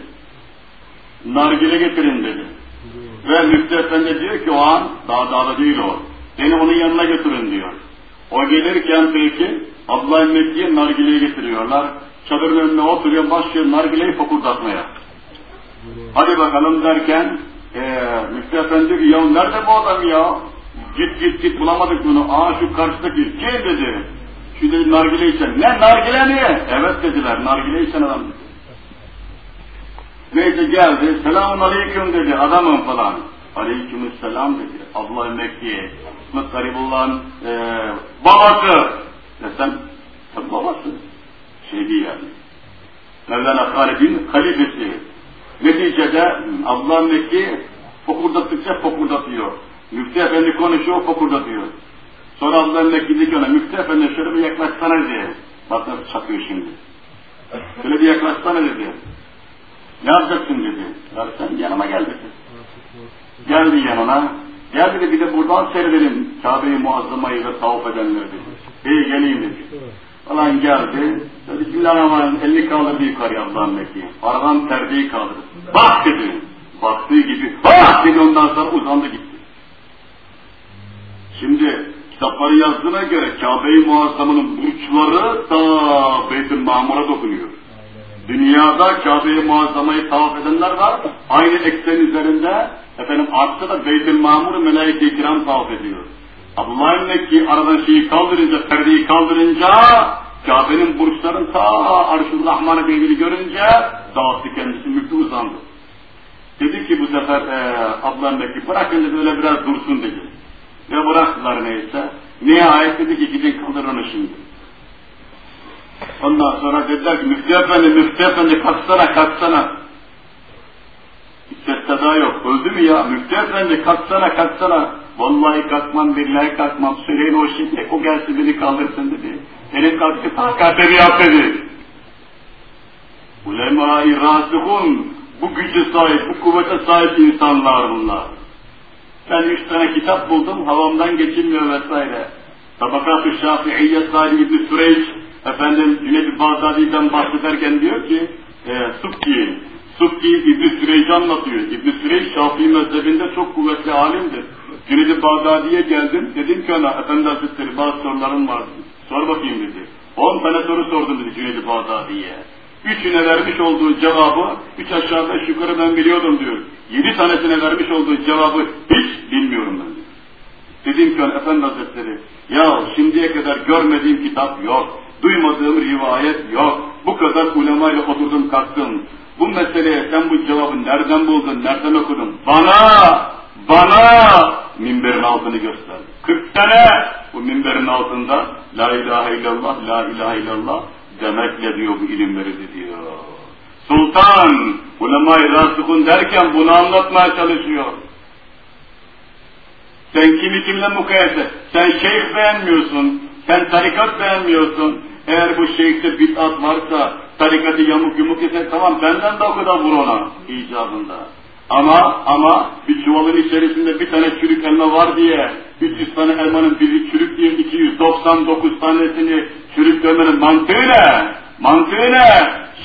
Nargile getirin dedi. Ve Müftü Efendi diyor ki o an daha dağda değil o. Beni onun yanına götürün diyor. O gelirken peki Abdullah Mekki'ye nargileyi getiriyorlar. Çadırın önüne oturuyor başlıyor nargileyi fokurdatmaya. Hadi bakalım derken ee, Müftü Efendi diyor ki ya nerede bu adam ya? Git git git bulamadık bunu. Aa şu karşıdaki kim dedi. Şu dedi nargile içen. Ne nargile mi? Evet dediler nargile içen adam. Neyse geldi. Selamun aleyküm dedi adamım falan. Aleyküm selam dedi. Abdullah Mekki. İsmet Garibullah'ın e, babası. Desem tabi babası. Şey değil yani. Mevlana Halid'in halifesi. Neticede Abdullah Mekki fokurdattıkça fokurdatıyor. Müftü Efendi konuşuyor, fokurdatıyor. Sonra Abdullah Mekki dedi ki ona, Müftü Efendi şöyle bir yaklaşsana diye. Bak nasıl çakıyor şimdi. Şöyle bir yaklaşsana dedi. Ne yapacaksın dedi. Ya sen yanıma gel dedi. Geldi yanına. Gel dedi bir de buradan seyredelim Kabe-i Muazzama'yı ve tavaf edenleri dedi. İyi geleyim dedi. Falan geldi. Dedi Bismillahirrahmanirrahim. Elini kaldırdı yukarıya Allah'ın Mekki. Aradan perdeyi kaldırdı. Bak dedi. Baktığı gibi bak dedi ondan sonra uzandı gitti. Şimdi kitapları yazdığına göre Kabe-i Muazzama'nın burçları da Beyt-i Mamur'a dokunuyor. Dünyada Kabe-i Muazzama'yı tavaf edenler var. Aynı eksen üzerinde efendim artta da Beyt-i Mamur'u melaike-i kiram tavaf ediyor. Abdullah Mekki aradan şeyi kaldırınca, perdeyi kaldırınca Kabe'nin burçların ta Arş-ı Rahman'ı devrini görünce dağıttı kendisi müftü uzandı. Dedi ki bu sefer e, Abdullah Mekki bırakın dedi öyle biraz dursun dedi. Ve bıraktılar neyse. Nihayet dedi ki gidin kaldır onu şimdi. Ondan sonra dediler ki Müftü Efendi, Müftü Efendi kalksana kalksana. Seda yok. Öldü mü ya? Müftü Efendi kalksana kalksana. Vallahi kalkmam, billahi kalkmam. Söyleyin o şimdi o gelsin beni kaldırsın dedi. Senin kalkıp takatleri yap dedi. Ulema-i rasihun bu güce sahip, bu kuvvete sahip insanlar bunlar. Ben üç tane kitap buldum, havamdan geçilmiyor vesaire. Tabakat-ı Şafi'iyye sahibi İbn-i Süreyç, efendim Cüneyt-i Bağdadi'den bahsederken diyor ki, e, Subki, Subki İbn-i Süreyç'i anlatıyor. İbn-i Süreyç Şafii mezhebinde çok kuvvetli alimdir. Cüneyt-i Bağdadi'ye geldim, dedim ki ona, Efendi Hazretleri bazı sorularım var, sor bakayım dedi. On tane soru sordum dedi Cüneyt-i Bağdadi'ye. Üçüne vermiş olduğu cevabı, üç aşağı beş yukarı ben biliyordum diyor. Yedi tanesine vermiş olduğu cevabı hiç bilmiyorum ben. Dedim ki Efendi Hazretleri, ya şimdiye kadar görmediğim kitap yok, duymadığım rivayet yok, bu kadar ulemayla oturdum kalktım. Bu meseleye sen bu cevabı nereden buldun, nereden okudun? Bana, bana minberin altını göster. 40 tane bu minberin altında La ilahe illallah, La ilahe illallah demekle diyor bu ilimleri diyor. Sultan, ulema-i rasıkun derken bunu anlatmaya çalışıyor. Sen kimi kimle mukayese? Sen şeyh beğenmiyorsun, sen tarikat beğenmiyorsun. Eğer bu şeyhte bid'at varsa, tarikatı yamuk yumuk ise tamam benden de o kadar vur ona icabında. Ama ama bir çuvalın içerisinde bir tane çürük elma var diye 300 tane elmanın biri çürük diye 299 tanesini çürük görmenin mantığı ne? Mantığı ne?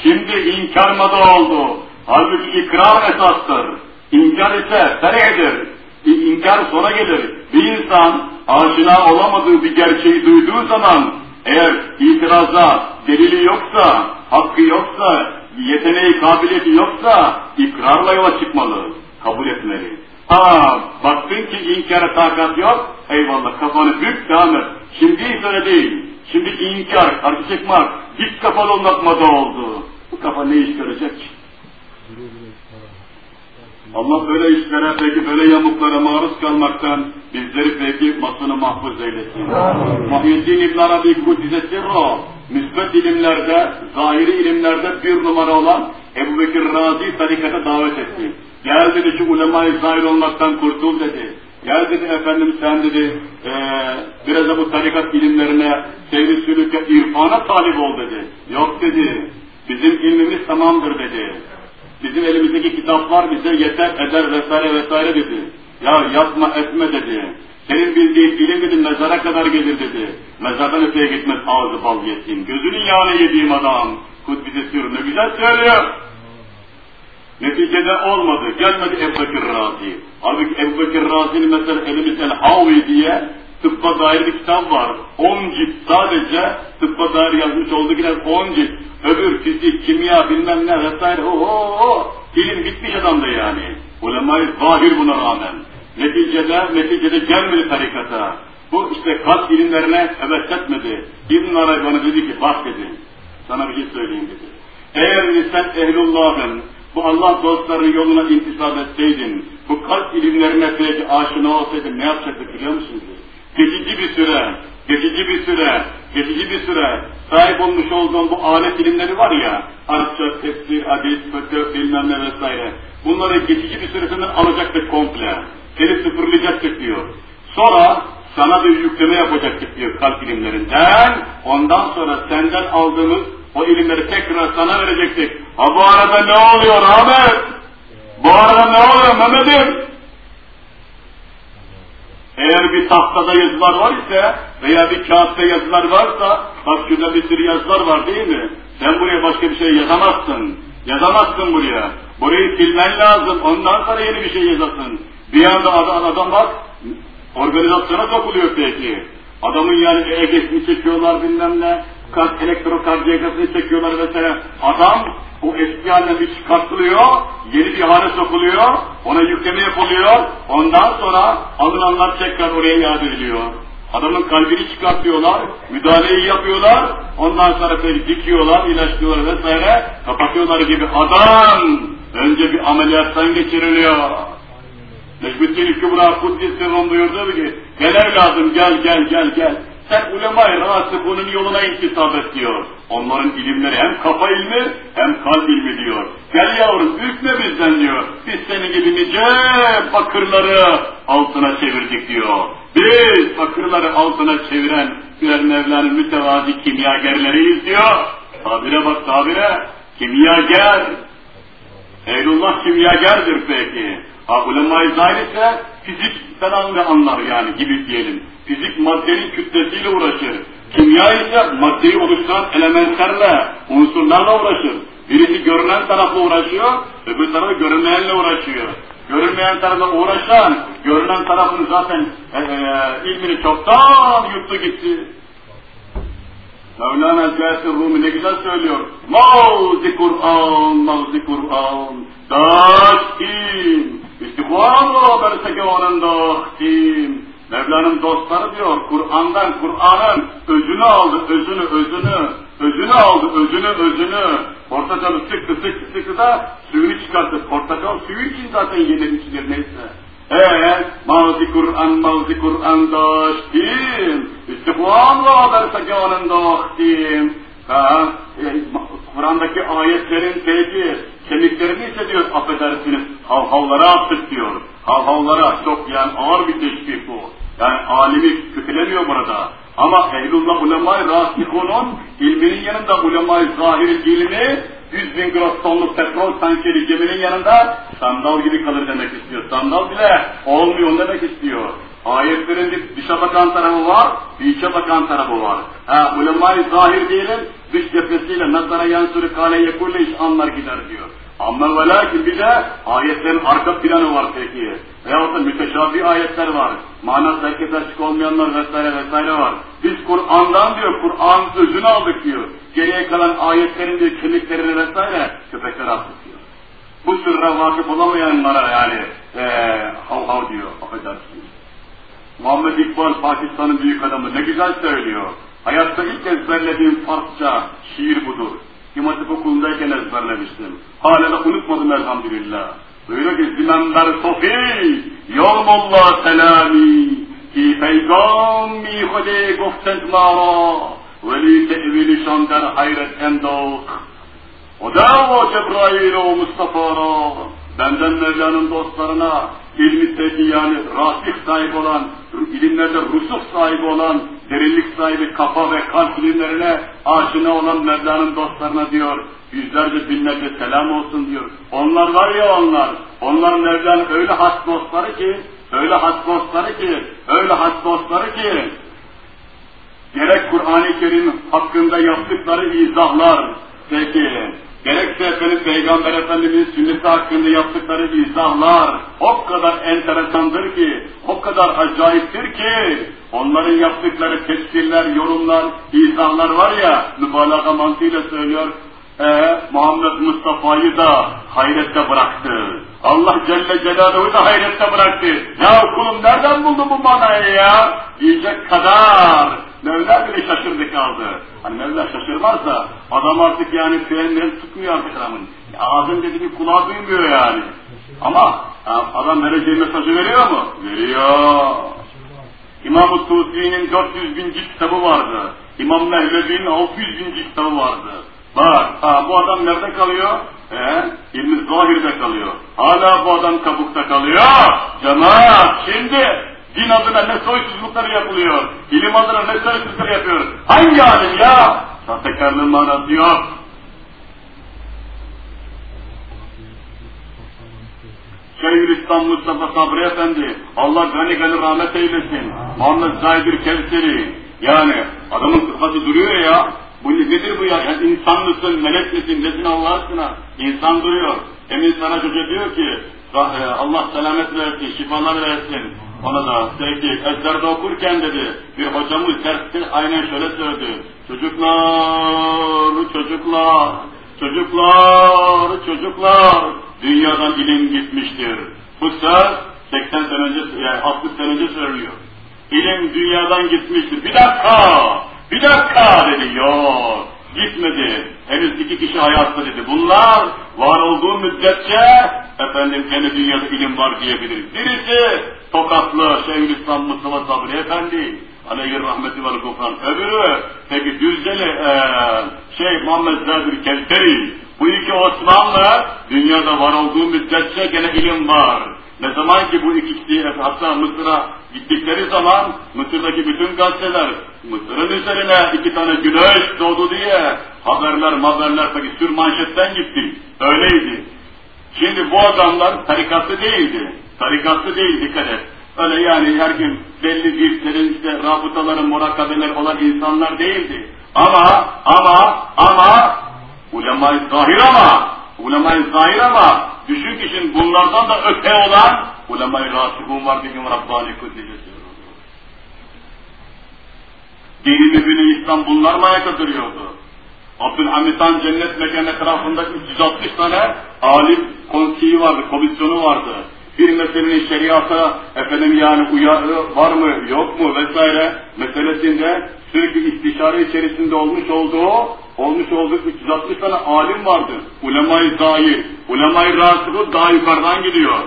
Şimdi inkar moda oldu. Halbuki ikrar esastır. İnkar ise seredir. İnkar sonra gelir. Bir insan aşina olamadığı bir gerçeği duyduğu zaman eğer itiraza delili yoksa, hakkı yoksa, yeteneği, kabiliyeti yoksa ikrarla yola çıkmalı, kabul etmeli. Ha, baktın ki inkara takat yok, eyvallah kafanı bük devam et. Şimdi öyle değil. Şimdi inkar, karşı çıkmak, dik kafalı olmak oldu. Bu kafa ne iş görecek? Allah böyle işlere peki böyle yamuklara maruz kalmaktan bizleri peki masını mahfuz eylesin. Muhyiddin İbn Arabi Kudüs'e sirro, müsbet ilimlerde, zahiri ilimlerde bir numara olan Ebu Bekir Razi tarikata davet etti. Gel dedi şu ulemayı zahir olmaktan kurtul dedi. Gel dedi efendim sen dedi ee, biraz da bu tarikat ilimlerine, seyri sülüke, irfana talip ol dedi. Yok dedi. Bizim ilmimiz tamamdır dedi. Bizim elimizdeki kitaplar bize yeter eder vesaire vesaire dedi. Ya yapma etme dedi. Senin bildiğin ilim dedi mezara kadar gelir dedi. Mezardan öteye gitmez ağzı bal yesin. Gözünün yağını yediğim adam. Kudüs'e sürü ne güzel söylüyor. Neticede olmadı. Gelmedi Ebu Bekir Razi. Halbuki Ebu Bekir Razi'nin mesela elimizden Havi diye tıbba dair bir kitap var. 10 cilt sadece tıbba dair yazmış olduğu gider 10 cilt. Öbür fizik, kimya bilmem ne vesaire. Oho! İlim bitmiş adamda yani. Ulemayı zahir buna rağmen. Neticede, neticede gelmedi tarikata. Bu işte kalp ilimlerine evet etmedi. İbn Arabi bana dedi ki bak dedi. Sana bir şey söyleyeyim dedi. Eğer sen ehlullahın, bu Allah dostlarının yoluna intisap etseydin, bu kalp ilimlerine peki aşina olsaydın ne yapacaktık biliyor musunuz? Geçici bir süre, geçici bir süre, geçici bir süre sahip olmuş olduğun bu alet ilimleri var ya, Arapça, tefsir, hadis, fıkıh, bilmem ne vesaire. Bunları geçici bir süre senden alacaktık komple. Seni sıfırlayacaktık diyor. Sonra sana bir yükleme yapacaktık diyor kalp ilimlerinden. Ondan sonra senden aldığımız o ilimleri tekrar sana verecektik. Ha bu arada ne oluyor Ahmet? Bu arada ne oluyor Mehmet'im? Eğer bir tahtada yazılar var ise veya bir kağıtta yazılar varsa, bak şurada bir sürü yazılar var değil mi? Sen buraya başka bir şey yazamazsın. Yazamazsın buraya. Burayı silmen lazım. Ondan sonra yeni bir şey yazasın. Bir anda adam, adam bak, organizasyona sokuluyor peki. Adamın yani EGS'ini çekiyorlar bilmem ne, kalp elektrokardiyakasını çekiyorlar vesaire. Adam o eski haline çıkartılıyor, yeni bir hale sokuluyor, ona yükleme yapılıyor, ondan sonra alınanlar tekrar oraya iade ediliyor. Adamın kalbini çıkartıyorlar, müdahaleyi yapıyorlar, ondan sonra peki dikiyorlar, ilaçlıyorlar vesaire, kapatıyorlar gibi adam önce bir ameliyattan geçiriliyor. Necmettin Kübra Kuddis'in buyurdu ki, gel evladım gel gel gel gel. Sen ulema-i rasıkunun yoluna intisap et diyor. Onların ilimleri hem kafa ilmi hem kalp ilmi diyor. Gel yavrum ürkme bizden diyor. Biz senin gibi nice bakırları altına çevirdik diyor. Biz bakırları altına çeviren birer Mevla'nın mütevazi kimyagerleriyiz diyor. Tabire bak tabire. Kimyager. Eylullah kimyagerdir peki. Ha ulema-i fizik falan anlar yani gibi diyelim. Fizik maddenin kütlesiyle uğraşır. Kimya ise maddeyi oluşturan elementlerle, unsurlarla uğraşır. Birisi görünen tarafla uğraşıyor, öbür tarafı görünmeyenle uğraşıyor. Görünmeyen tarafla uğraşan, görünen tarafın zaten e, e, ilmini çoktan yuttu gitti. Mevlana Cahit Rumi ne güzel söylüyor. Mavzi Kur'an, mavzi Kur'an, daştim, istihvara berseke onunda ahtim. Mevla'nın dostları diyor, Kur'an'dan, Kur'an'ın özünü aldı, özünü, özünü, özünü aldı, özünü, özünü. Portakalı sıktı, sıktı, sıktı da suyunu çıkarttı. Portakal suyu için zaten yenir içilir neyse. Eee, mağzi Kur'an, mağzi Kur'an daştim, istihvanla derse gânın dâhtim. Ha, e, Kur'an'daki ayetlerin peki, kemiklerini ise diyor, affedersiniz, havhavlara attık diyor. Havhavlara, çok yani ağır bir teşbih bu. Yani alimi kötülemiyor burada. Ama ehlullah ulemay rasikunun ilminin yanında ulemay zahir ilmi 100 bin gros tonluk petrol tankeri geminin yanında sandal gibi kalır demek istiyor. Sandal bile olmuyor demek istiyor. Ayetlerin bir dışa bakan tarafı var, bir içe bakan tarafı var. Ha, ulema-i zahir diyelim, dış cephesiyle nazara yansırı kale yekulle iş anlar gider diyor. Ama ve lakin bir de ayetlerin arka planı var peki. Veyahut da müteşabi ayetler var. Manası herkese açık olmayanlar vesaire vesaire var. Biz Kur'an'dan diyor, Kur'an özünü aldık diyor. Geriye kalan ayetlerin diyor kemiklerini vesaire köpekler attık diyor. Bu sırra vakıf olamayanlara yani ee, hav hav diyor, affedersiniz. Muhammed İkbal Pakistan'ın büyük adamı ne güzel söylüyor. Hayatta ilk ezberlediğim Farsça şiir budur. İmam Hatip okulundayken ezberlemiştim. Hala da unutmadım elhamdülillah. Buyuruyor ki Zimenber Sofi, Yavmullah selami, ki peygami hude goftent mara, veli tevili şan der hayret endok. O da o Cebrail o Mustafa'ra, benden Mevla'nın dostlarına, ilmi teki yani rasih sahibi olan, ilimlerde rusuh sahibi olan, derinlik sahibi kafa ve kalp ilimlerine aşina olan Mevla'nın dostlarına diyor, yüzlerce binlerce selam olsun diyor. Onlar var ya onlar, onlar Mevla'nın öyle has dostları ki, öyle has dostları ki, öyle has dostları ki, gerek Kur'an-ı Kerim hakkında yaptıkları izahlar, peki, gerekse efendim Peygamber Efendimiz sünneti hakkında yaptıkları izahlar o kadar enteresandır ki, o kadar acayiptir ki, onların yaptıkları tefsirler, yorumlar, izahlar var ya, mübalağa mantığıyla söylüyor, ee, Muhammed Mustafa'yı da hayrette bıraktı. Allah Celle Celaluhu da hayrette bıraktı. Ya kulum nereden buldu bu manayı ya? Diyecek kadar. Mevla bile şaşırdı kaldı. Hani Mevla şaşırmaz da adam artık yani frenleri tutmuyor artık adamın. Ağzın dediğini kulağı duymuyor yani. Ama adam vereceği mesajı veriyor mu? Veriyor. İmam-ı Tusi'nin 400 bin cilt kitabı vardı. İmam Mehlevi'nin 600 bin cilt kitabı vardı. Bak, ha, bu adam nerede kalıyor? He, ilmi zahirde kalıyor. Hala bu adam kabukta kalıyor. Cemaat şimdi din adına ne soysuzlukları yapılıyor, ilim adına ne soysuzlukları yapıyor. Hangi alim ya? Sahtekarlığın manası yok. Şeyhülislam Mustafa Sabri Efendi, Allah gani gani rahmet eylesin. Muhammed Zahid Kevseri, yani adamın sıfatı duruyor ya, bu nedir bu ya? Yani insan mısın, melek misin, nesin Allah aşkına? İnsan duruyor. Emin sana hoca diyor ki, Allah selamet versin, şifalar versin. Ona da sevdi, ezberde okurken dedi, bir hocamız derste aynen şöyle söyledi. Çocuklar, çocuklar, çocuklar, çocuklar, dünyadan ilim gitmiştir. Bu söz 80 sene önce, yani 60 sene önce söylüyor. İlim dünyadan gitmiştir. Bir dakika, bir dakika dedi. Yok, gitmedi. Henüz iki kişi hayatta dedi. Bunlar var olduğu müddetçe efendim kendi dünyada ilim var diyebiliriz. Birisi Tokatlı Şeyhülislam Mustafa Sabri Efendi aleyhi rahmeti ve gufran. Öbürü peki Düzceli ee, şey Muhammed Zahir Kevseri. Bu iki Osmanlı dünyada var olduğu müddetçe gene ilim var. Ne zaman ki bu ikisi hatta Mısır'a gittikleri zaman Mısır'daki bütün gazeteler Mısır'ın üzerine iki tane güneş doğdu diye haberler haberler peki sür manşetten gitti. Öyleydi. Şimdi bu adamlar tarikatlı değildi. Tarikatlı değil dikkat et. Öyle yani her gün belli cinslerin işte rabıtaları, murakabeler olan insanlar değildi. Ama, ama, ama, ulema-i zahir ama, ulema-i zahir ama, düşün ki bunlardan da öte olan ulema-i rasibun var bir gün Rabbani Kuddisesi. Dini mübini İslam bunlar mı ayakta duruyordu? Abdülhamid Han cennet mekan etrafında 360 tane alim konseyi vardı, komisyonu vardı. Bir meselenin şeriata efendim yani uyarı var mı, yok mu vesaire meselesinde sürekli istişare içerisinde olmuş olduğu olmuş olduğu 360 tane alim vardı. Ulema-i zahir, ulema-i rasıbı daha yukarıdan gidiyor.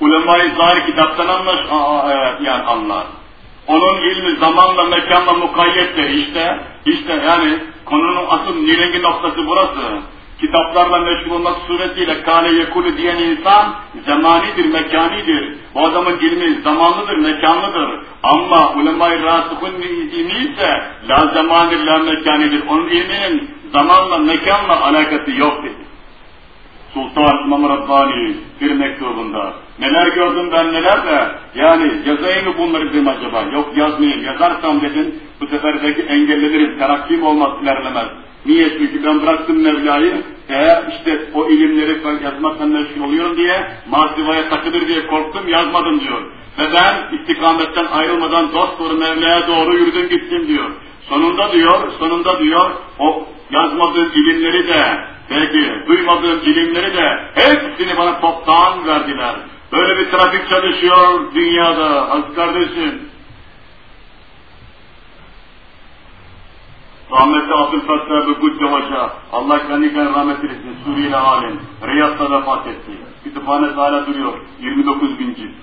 Ulema-i zahir kitaptan anlaş, aa, evet yani anlar. Onun ilmi zamanla mekanla mukayyettir işte. İşte yani konunun asıl nirengi noktası burası. Kitaplarla meşgul olmak suretiyle kâle yekulu diyen insan zamanidir, mekanidir. Bu adamın ilmi zamanlıdır, mekanlıdır. Ama ulema-i rasıkun ilmi ise la zamanir, la mekanidir. Onun ilminin zamanla, mekanla alakası yok dedi. Sultan İmam Rabbani bir mektubunda. Neler gördüm ben neler de yani yazayım mı bunları dedim acaba? Yok yazmayayım. Yazarsam dedim bu sefer belki engellenirim. Terakkim olmaz, ilerlemez. Niye? Çünkü ben bıraktım Mevla'yı. Eğer işte o ilimleri yazmaktan meşgul oluyorum diye masivaya takılır diye korktum yazmadım diyor. Ve ben istikametten ayrılmadan dost doğru Mevla'ya doğru yürüdüm gittim diyor. Sonunda diyor, sonunda diyor o yazmadığım ilimleri de Peki, duymadığım ilimleri de hepsini bana toptan verdiler. Böyle bir trafik çalışıyor dünyada, az kardeşim. Rahmetli Abdülfatih ve Gudde Hoca, Allah kendine rahmet eylesin, Suriyeli alim, Riyad'da vefat etti. Kütüphanesi hala duruyor, 29 bin cilt.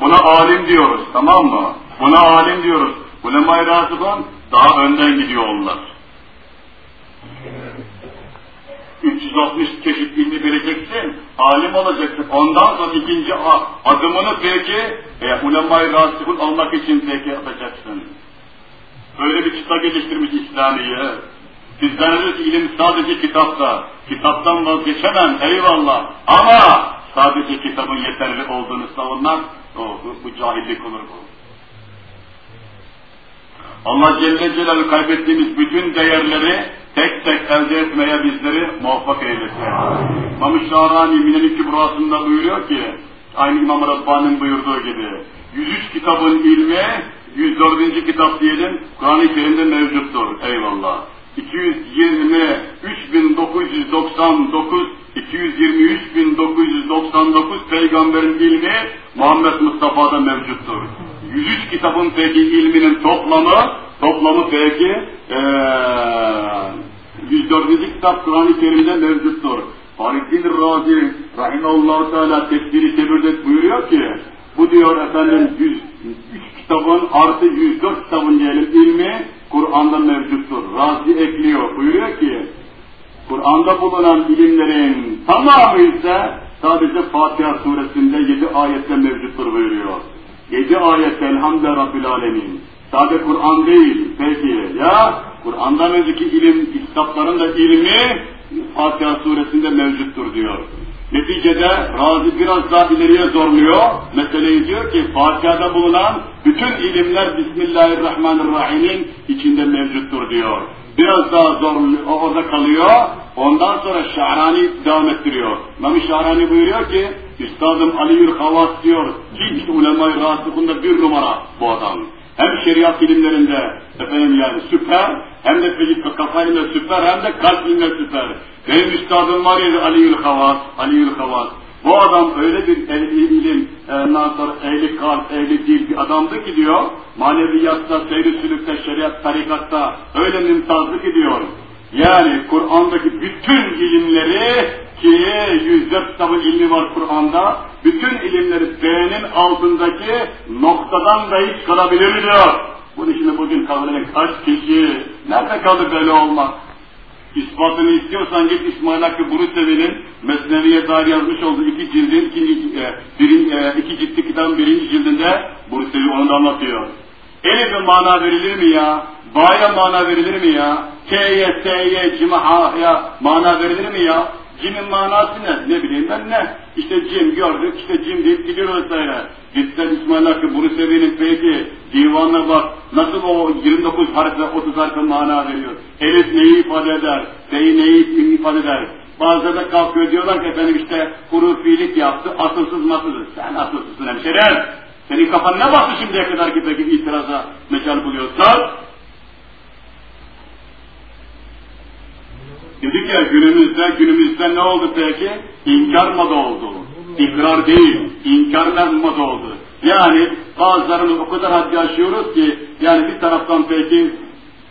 Buna alim diyoruz, tamam mı? Buna alim diyoruz. Ulema-i Rasıban daha önden gidiyor onlar. 360 çeşit ilmi bileceksin, alim olacaksın. Ondan sonra ikinci adımını peki e, ulema-i rasibun olmak için peki yapacaksın. Böyle bir çıta geliştirmiş İslamiye. Bizden diyor ki ilim sadece kitapta. Kitaptan vazgeçemem eyvallah. Ama sadece kitabın yeterli olduğunu savunmak, o, bu, cahillik olur bu. Allah Celle Celaluhu kaybettiğimiz bütün değerleri tek tek elde etmeye bizleri muvaffak eylesin. İmam-ı Şahrani Minel-i Kübrası'nda buyuruyor ki, aynı İmam Rabbani'nin buyurduğu gibi, 103 kitabın ilmi, 104. kitap diyelim, Kur'an-ı Kerim'de mevcuttur. Eyvallah. 223.999 223.999 peygamberin ilmi Muhammed Mustafa'da mevcuttur. 103 kitabın peki ilminin toplamı, toplamı peki ee, 104. kitap Kur'an-ı Kerim'de mevcuttur. Fahrettin Razi Rahimahullah Teala tefsiri kebirde buyuruyor ki bu diyor efendim 103 kitabın artı 104 kitabın diyelim ilmi Kur'an'da mevcuttur. Razi ekliyor. Buyuruyor ki Kur'an'da bulunan ilimlerin tamamı ise sadece Fatiha suresinde 7 ayette mevcuttur buyuruyor. 7 ayette elhamdülillah Rabbil Alemin. Sadece Kur'an değil. Peki ya Kur'an'dan önceki ilim, kitapların da ilmi Fatiha suresinde mevcuttur diyor. Neticede Razi biraz daha ileriye zorluyor. Meseleyi diyor ki Fatiha'da bulunan bütün ilimler Bismillahirrahmanirrahim'in içinde mevcuttur diyor. Biraz daha zor orada kalıyor. Ondan sonra Şahrani devam ettiriyor. Mami Şahrani buyuruyor ki Üstadım Ali Havas diyor ki işte ulema-i bir numara bu adam. Hem şeriat ilimlerinde efendim yani süper, hem de fizik kafayla süper, hem de kalp ilimler süper. Benim üstadım var ya Ali Havas, Ali Havas. Bu adam öyle bir ehli ilim, ondan sonra ehli kalp, ehli dil bir adamdı ki diyor, maneviyatta, seyri sülükte, şeriat, tarikatta öyle mümtazlık ediyor. Yani Kur'an'daki bütün ilimleri ki 104 kitabın ilmi var Kur'an'da, bütün ilimleri beğenin altındaki noktadan da hiç kalabilir diyor. Bunun için bugün kabul kaç kişi, nerede kaldı böyle olmak? İspatını istiyorsan git İsmail Hakkı Burusevi'nin Mesnevi'ye dair yazmış olduğu iki cildin, ikinci, e, birin, e, iki ciltli kitabın birinci cildinde Burusevi onu da anlatıyor. Elif'e mana verilir mi ya? Ba'ya mana verilir mi ya? K'ye, S'ye, Cim'e, Ha'ya mana verilir mi ya? Cim'in manası ne? Ne bileyim ben ne? İşte cim gördük, işte cim deyip gidiyoruz vesaire. Gitsen İsmail Hakkı Burusevi'nin peki divanına bak, nasıl o 29 harfe, 30 harfe mana veriyor. Elif neyi ifade eder, B'yi neyi ifade eder. Bazıları da kalkıyor diyorlar ki efendim işte hurufilik yaptı, asılsız masılsız. Sen asılsızsın hemşerim. Senin kafan ne bastı şimdiye kadar ki peki itiraza mecal buluyorsan? Dedik günümüzde, günümüzde ne oldu peki? İnkar moda oldu. İkrar değil, inkar moda oldu. Yani bazılarını o kadar haddi aşıyoruz ki, yani bir taraftan peki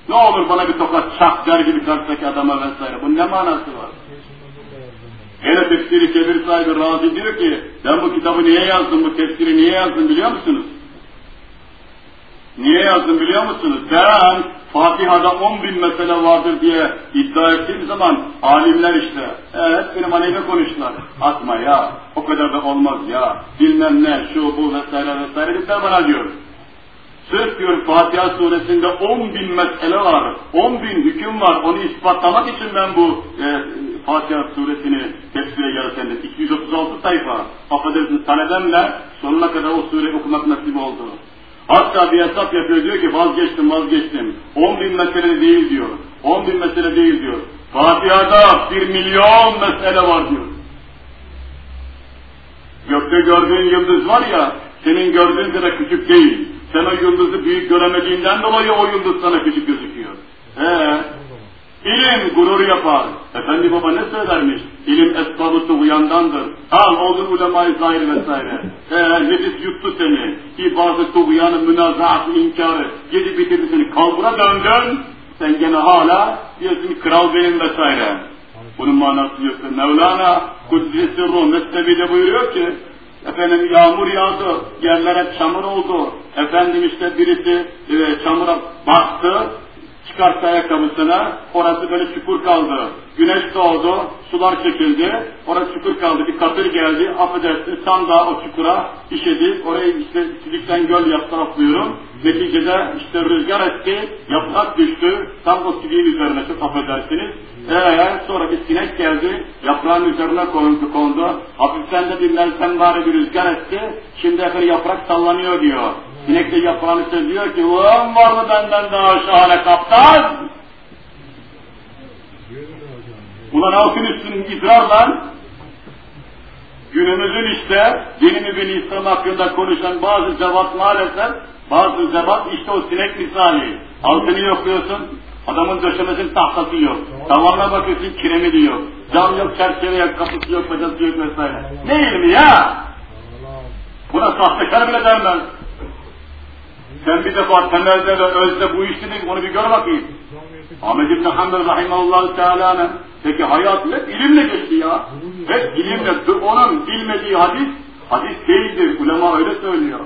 ne olur bana bir tokat çak der gibi karşıdaki adama vesaire. Bunun ne manası var? Hele tefsiri kebir sahibi Razi diyor ki, ben bu kitabı niye yazdım, bu tefsiri niye yazdım biliyor musunuz? Niye yazdım biliyor musunuz? Ben Fatiha'da 10 bin mesele vardır diye iddia ettiğim zaman alimler işte, evet benim aleyhime konuştular. Atma ya, o kadar da olmaz ya, bilmem ne, şu bu vesaire vesaire dediler bana diyor. Sırf diyor Fatiha suresinde 10 bin mesele var, 10 bin hüküm var, onu ispatlamak için ben bu e, Fatiha suresini tefsire yaratandım. 236 sayfa, affedersiniz talebemle sonuna kadar o sureyi okumak nasip oldu. Hatta bir hesap yapıyor diyor ki vazgeçtim vazgeçtim. 10 bin mesele değil diyor. 10 bin mesele değil diyor. Fatiha'da bir milyon mesele var diyor. Gökte gördüğün yıldız var ya, senin gördüğün kadar küçük değil. Sen o yıldızı büyük göremediğinden dolayı o yıldız sana küçük gözüküyor. Ee, İlim gurur yapar. Efendi baba ne söylermiş? İlim esbabı tuğyandandır. Al olur ulema-i zahir vesaire. Eğer nefis yuttu seni. İbazı tuğyanı, münazaatı, inkarı. Yedi bitirdi seni. Kalbura döndün. Sen gene hala diyorsun ki kral benim vesaire. Bunun manası yok. Mevlana Kudüs'ü Ruh Mesnevi'de buyuruyor ki Efendim yağmur yağdı, yerlere çamur oldu. Efendim işte birisi e, çamura bastı, Çıkarttı ayakkabısına, orası böyle çukur kaldı. Güneş doğdu, sular çekildi, orası çukur kaldı. Bir katır geldi, affedersin sandığa o çukura işedi. Orayı işte silikten göl yaptı atlıyorum. Neticede işte rüzgar etti, yaprak düştü. Tam o siliğin üzerine çok affedersiniz. Ee, sonra bir sinek geldi, yaprağın üzerine kondu, kondu. Hafiften de bir meltem bir rüzgar etti. Şimdi efendim yaprak sallanıyor diyor. Sinek de yaprağını seviyor ki, ulan var mı benden daha şahane kaptan? Ulan halkın üstünün idrar lan. Günümüzün işte dini mübin İslam hakkında konuşan bazı cevat maalesef bazı cevat işte o sinek misali. Altını yokluyorsun, adamın döşemesinin tahtası yok. Tavanına bakıyorsun kiremidi yok. Cam yok, çerçeve yok, kapısı yok, bacası yok vesaire. Ne ilmi ya? Buna sahtekar bile denmez. Sen bir defa temelde ve özde bu işini onu bir gör bakayım. Ahmet İbni Hanbel Rahimahullah Teala'nın peki hayatı hep ilimle geçti ya. Hep ilimle. Onun bilmediği hadis, hadis değildir. Ulema öyle söylüyor.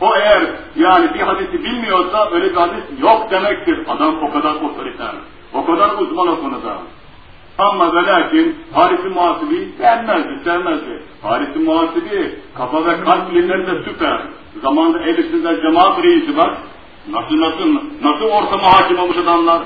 O eğer yani bir hadisi bilmiyorsa öyle bir hadis yok demektir. Adam o kadar otoriter. O kadar uzman o konuda. Ama ve lakin Haris-i Muhasibi beğenmezdi, sevmezdi. Haris-i Muhasibi kafa ve kalp ilimlerinde süper. Zamanında ehl cemaat reisi var. Nasıl nasıl, nasıl ortama hakim olmuş adamlar.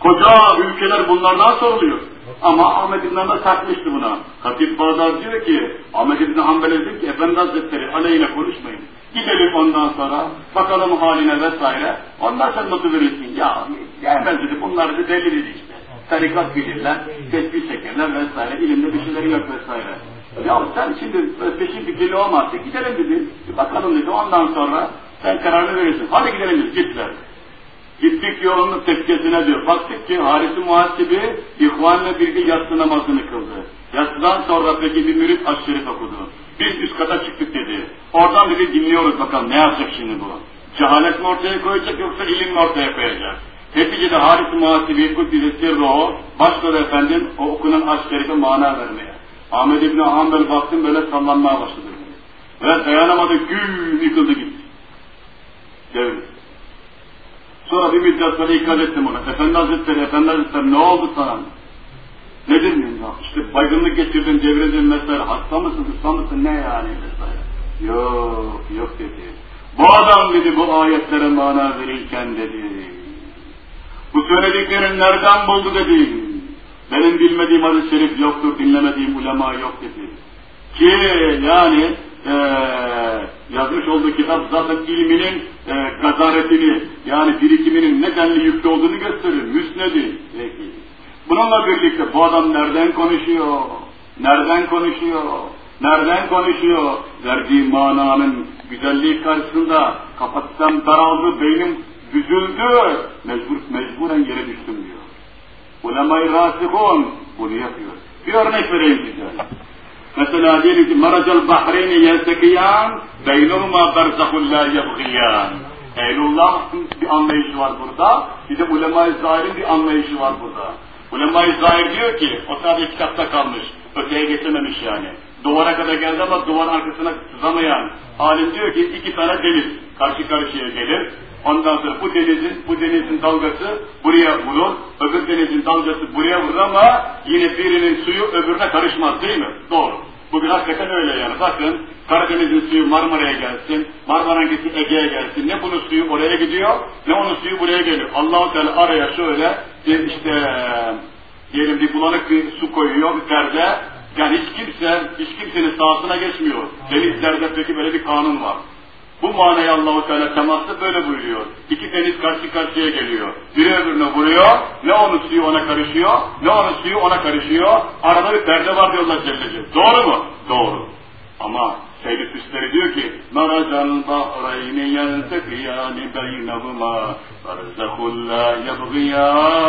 Koca ülkeler bunlardan soruluyor. Ama Ahmet İbn Hanbel takmıştı buna. Hatip Bağdat diyor ki, Ahmet İbn Hanbel'e diyor ki, Efendi Hazretleri aleyhine konuşmayın. Gidelim ondan sonra, bakalım haline vesaire. Ondan sonra notu verirsin. Ya gelmez dedi, bunlar dedi işte. Tarikat bilirler, tesbih çekerler vesaire, ilimde bir şeyleri yok vesaire. Ya sen şimdi peşin fikirli olmazsa gidelim dedi, bir bakalım dedi, ondan sonra sen kararını verirsin. Hadi gidelim dedi, gittiler. Gittik yolunun tekkesine diyor. Baktık ki Haris-i Muhasibi ihvanla birlikte yatsı namazını kıldı. Yatsıdan sonra peki bir mürit aşırı okudu. Biz üst kata çıktık dedi. Oradan dedi dinliyoruz bakalım ne yapacak şimdi bu? Cehalet mi ortaya koyacak yoksa ilim mi ortaya koyacak? Neticede Haris-i Muhasibi Kuddili Sirruhu başladı efendim o okunan aşk mana vermeye. Ahmet İbni Hanbel baktım böyle sallanmaya başladı. Ve dayanamadı gül yıkıldı gitti. Devlet. Sonra bir müddet sonra ikaz ettim ona. Efendi Hazretleri, Efendi Hazretleri ne oldu sana? Nedir mi? İşte baygınlık geçirdin, devredin mesela. Hasta mısın, hasta mısın, ne yani vesaire. Yok, yok dedi. Bu adam dedi bu ayetlere mana verirken dedi. Bu söylediklerin nereden buldu dedi. Benim bilmediğim hadis-i şerif yoktur, dinlemediğim ulema yok dedi. Ki yani ee, yazmış olduğu kitap zaten ilminin e, gazaretini yani birikiminin ne denli yüklü olduğunu gösterir. Müsnedi. Peki. Bununla birlikte bu adam nereden konuşuyor? Nereden konuşuyor? Nereden konuşuyor? Verdiği mananın güzelliği karşısında kapasitem daraldı, beynim büzüldü. Mecbur, mecburen yere düştüm diyor. Ulema-i rasihun bunu yapıyor. Bir örnek vereyim size. Mesela diyelim ki maracal bahreyni yeltekiyan beynuma berzahun la yebgiyan. Ehlullah'ın bir anlayışı var burada. Bir de ulema-i zahirin bir anlayışı var burada. Ulema-i zahir diyor ki o sadece kitapta kalmış. Öteye geçememiş yani. Duvara kadar geldi ama duvar arkasına sızamayan. Alim diyor ki iki tane deniz karşı karşıya gelir. Ondan sonra bu denizin, bu denizin dalgası buraya vurur, öbür denizin dalgası buraya vurur ama yine birinin suyu öbürüne karışmaz değil mi? Doğru. Bugün hakikaten öyle yani. Bakın Karadeniz'in suyu Marmara'ya gelsin, Marmara'nın gitsin Ege'ye gelsin. Ne bunun suyu oraya gidiyor, ne onun suyu buraya geliyor. Allah-u Teala araya şöyle bir işte diyelim bir bulanık bir su koyuyor bir perde. Yani hiç kimse, hiç kimsenin sahasına geçmiyor. Denizlerde peki böyle bir kanun var. Bu manayı Allahu Teala temasla böyle buyuruyor. İki deniz karşı karşıya geliyor. Biri öbürüne vuruyor. Ne onun suyu ona karışıyor, ne onun suyu ona karışıyor. Arada bir perde var diyorlar Celle Doğru mu? Doğru. Ama Seyyid Üstleri diyor ki Maracal bahreyni yeltekiyani beynehuma Berzehul la yebgiyan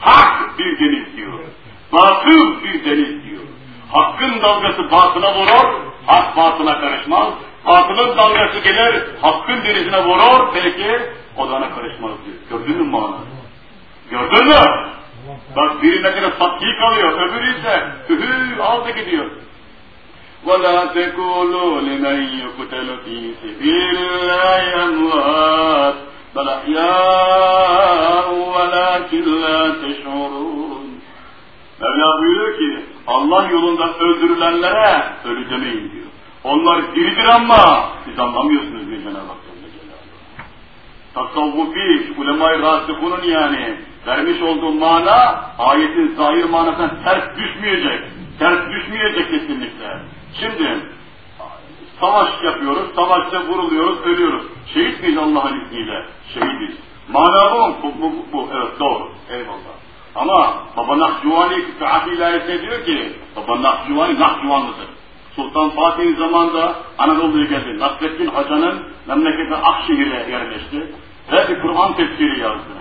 Hak bir deniz diyor. Batıl bir deniz diyor. Hakkın dalgası batına vurur, hak batına karışmaz. Aklın dalgası gelir, hakkın dirisine vurur, peki odana karışmaz diyor. Gördün mü manayı? Gördün mü? Bak birine kadar tatlı kalıyor, öbürü ise hühü aldı gidiyor. وَلَا تَكُولُوا لِمَنْ يُقْتَلُ فِي سَبِيلِ اللّٰهِ اَمْوَاتٍ بَلْ اَحْيَاءٌ وَلَاكِنْ لَا تَشْعُرُونَ Mevla buyuruyor ki Allah yolunda öldürülenlere ölü demeyin diyor. Onlar diridir ama siz anlamıyorsunuz diyor Cenab-ı Hak. Tasavvufi, ulema-i rasikunun yani vermiş olduğu mana ayetin zahir manasına ters düşmeyecek. Ters düşmeyecek kesinlikle. Şimdi savaş yapıyoruz, savaşta vuruluyoruz, ölüyoruz. Şehit miyiz Allah'ın izniyle? Şehitiz. Mana bu, bu, bu, bu. evet doğru. Eyvallah. Ama Baba Kısaat ilayesine diyor ki, Baba Nahçıvani Nahçıvanlıdır. Sultan Fatih'in zamanında Anadolu'ya geldi. Nasreddin Hoca'nın memleketi Akşehir'e yerleşti. Ve bir Kur'an tefsiri yazdı.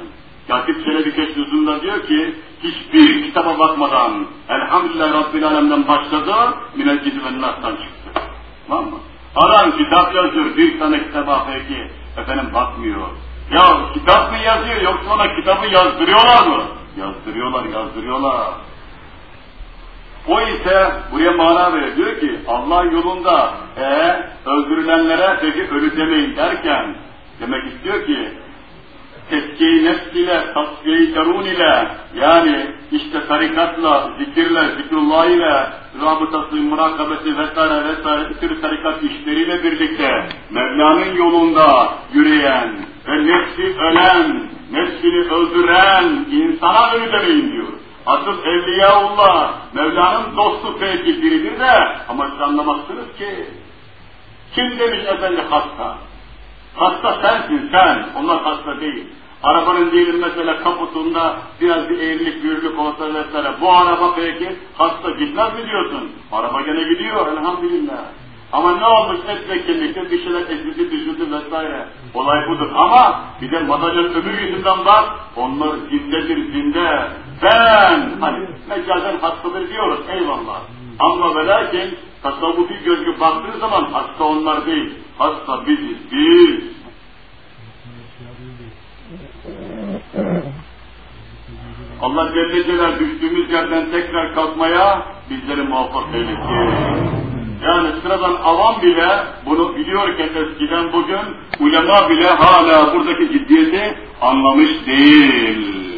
Katip Çelebi Keşfuzunda diyor ki, hiçbir kitaba bakmadan Elhamdülillah Rabbil Alem'den başladı, Minel ve Nas'tan çıktı. Tamam mı? Adam kitap yazıyor, bir tane kitaba peki, efendim bakmıyor. Ya kitap mı yazıyor yoksa ona kitabı yazdırıyorlar mı? Yazdırıyorlar, yazdırıyorlar. O ise buraya mana veriyor. Diyor ki Allah yolunda e, öldürülenlere peki ölü demeyin derken demek istiyor ki teskiye nefs ile, tasfiye karun ile yani işte tarikatla, zikirle, zikrullah ile, rabıtası, murakabesi vesaire vesaire bir tür tarikat işleriyle birlikte Mevla'nın yolunda yürüyen ve nefsi ölen, nefsini öldüren insana ölü demeyin diyor. Asıl Evliyaullah, Mevla'nın dostu peki biridir de ama siz anlamazsınız ki kim demiş efendi hasta? Hasta sensin sen, onlar hasta değil. Arabanın diyelim mesela kaputunda biraz bir eğrilik büyürlük olsa vesaire. Bu araba peki hasta gitmez mi diyorsun? Araba gene gidiyor elhamdülillah. Ama ne olmuş et ve kemikte bir şeyler ezildi, düşürdü vesaire. Olay budur. Ama bir de madalyanın öbür yüzünden bak, onlar zindedir zinde. Ben, hani mecazen hastadır diyoruz, eyvallah. Ama ve lakin tasavvufi gözgü baktığı zaman hasta onlar değil, hasta biziz, biz. Allah Celle Celal düştüğümüz yerden tekrar kalkmaya bizleri muvaffak eylesin. Yani sıradan avam bile bunu biliyorken eskiden bugün ulema bile hala buradaki ciddiyeti anlamış değil.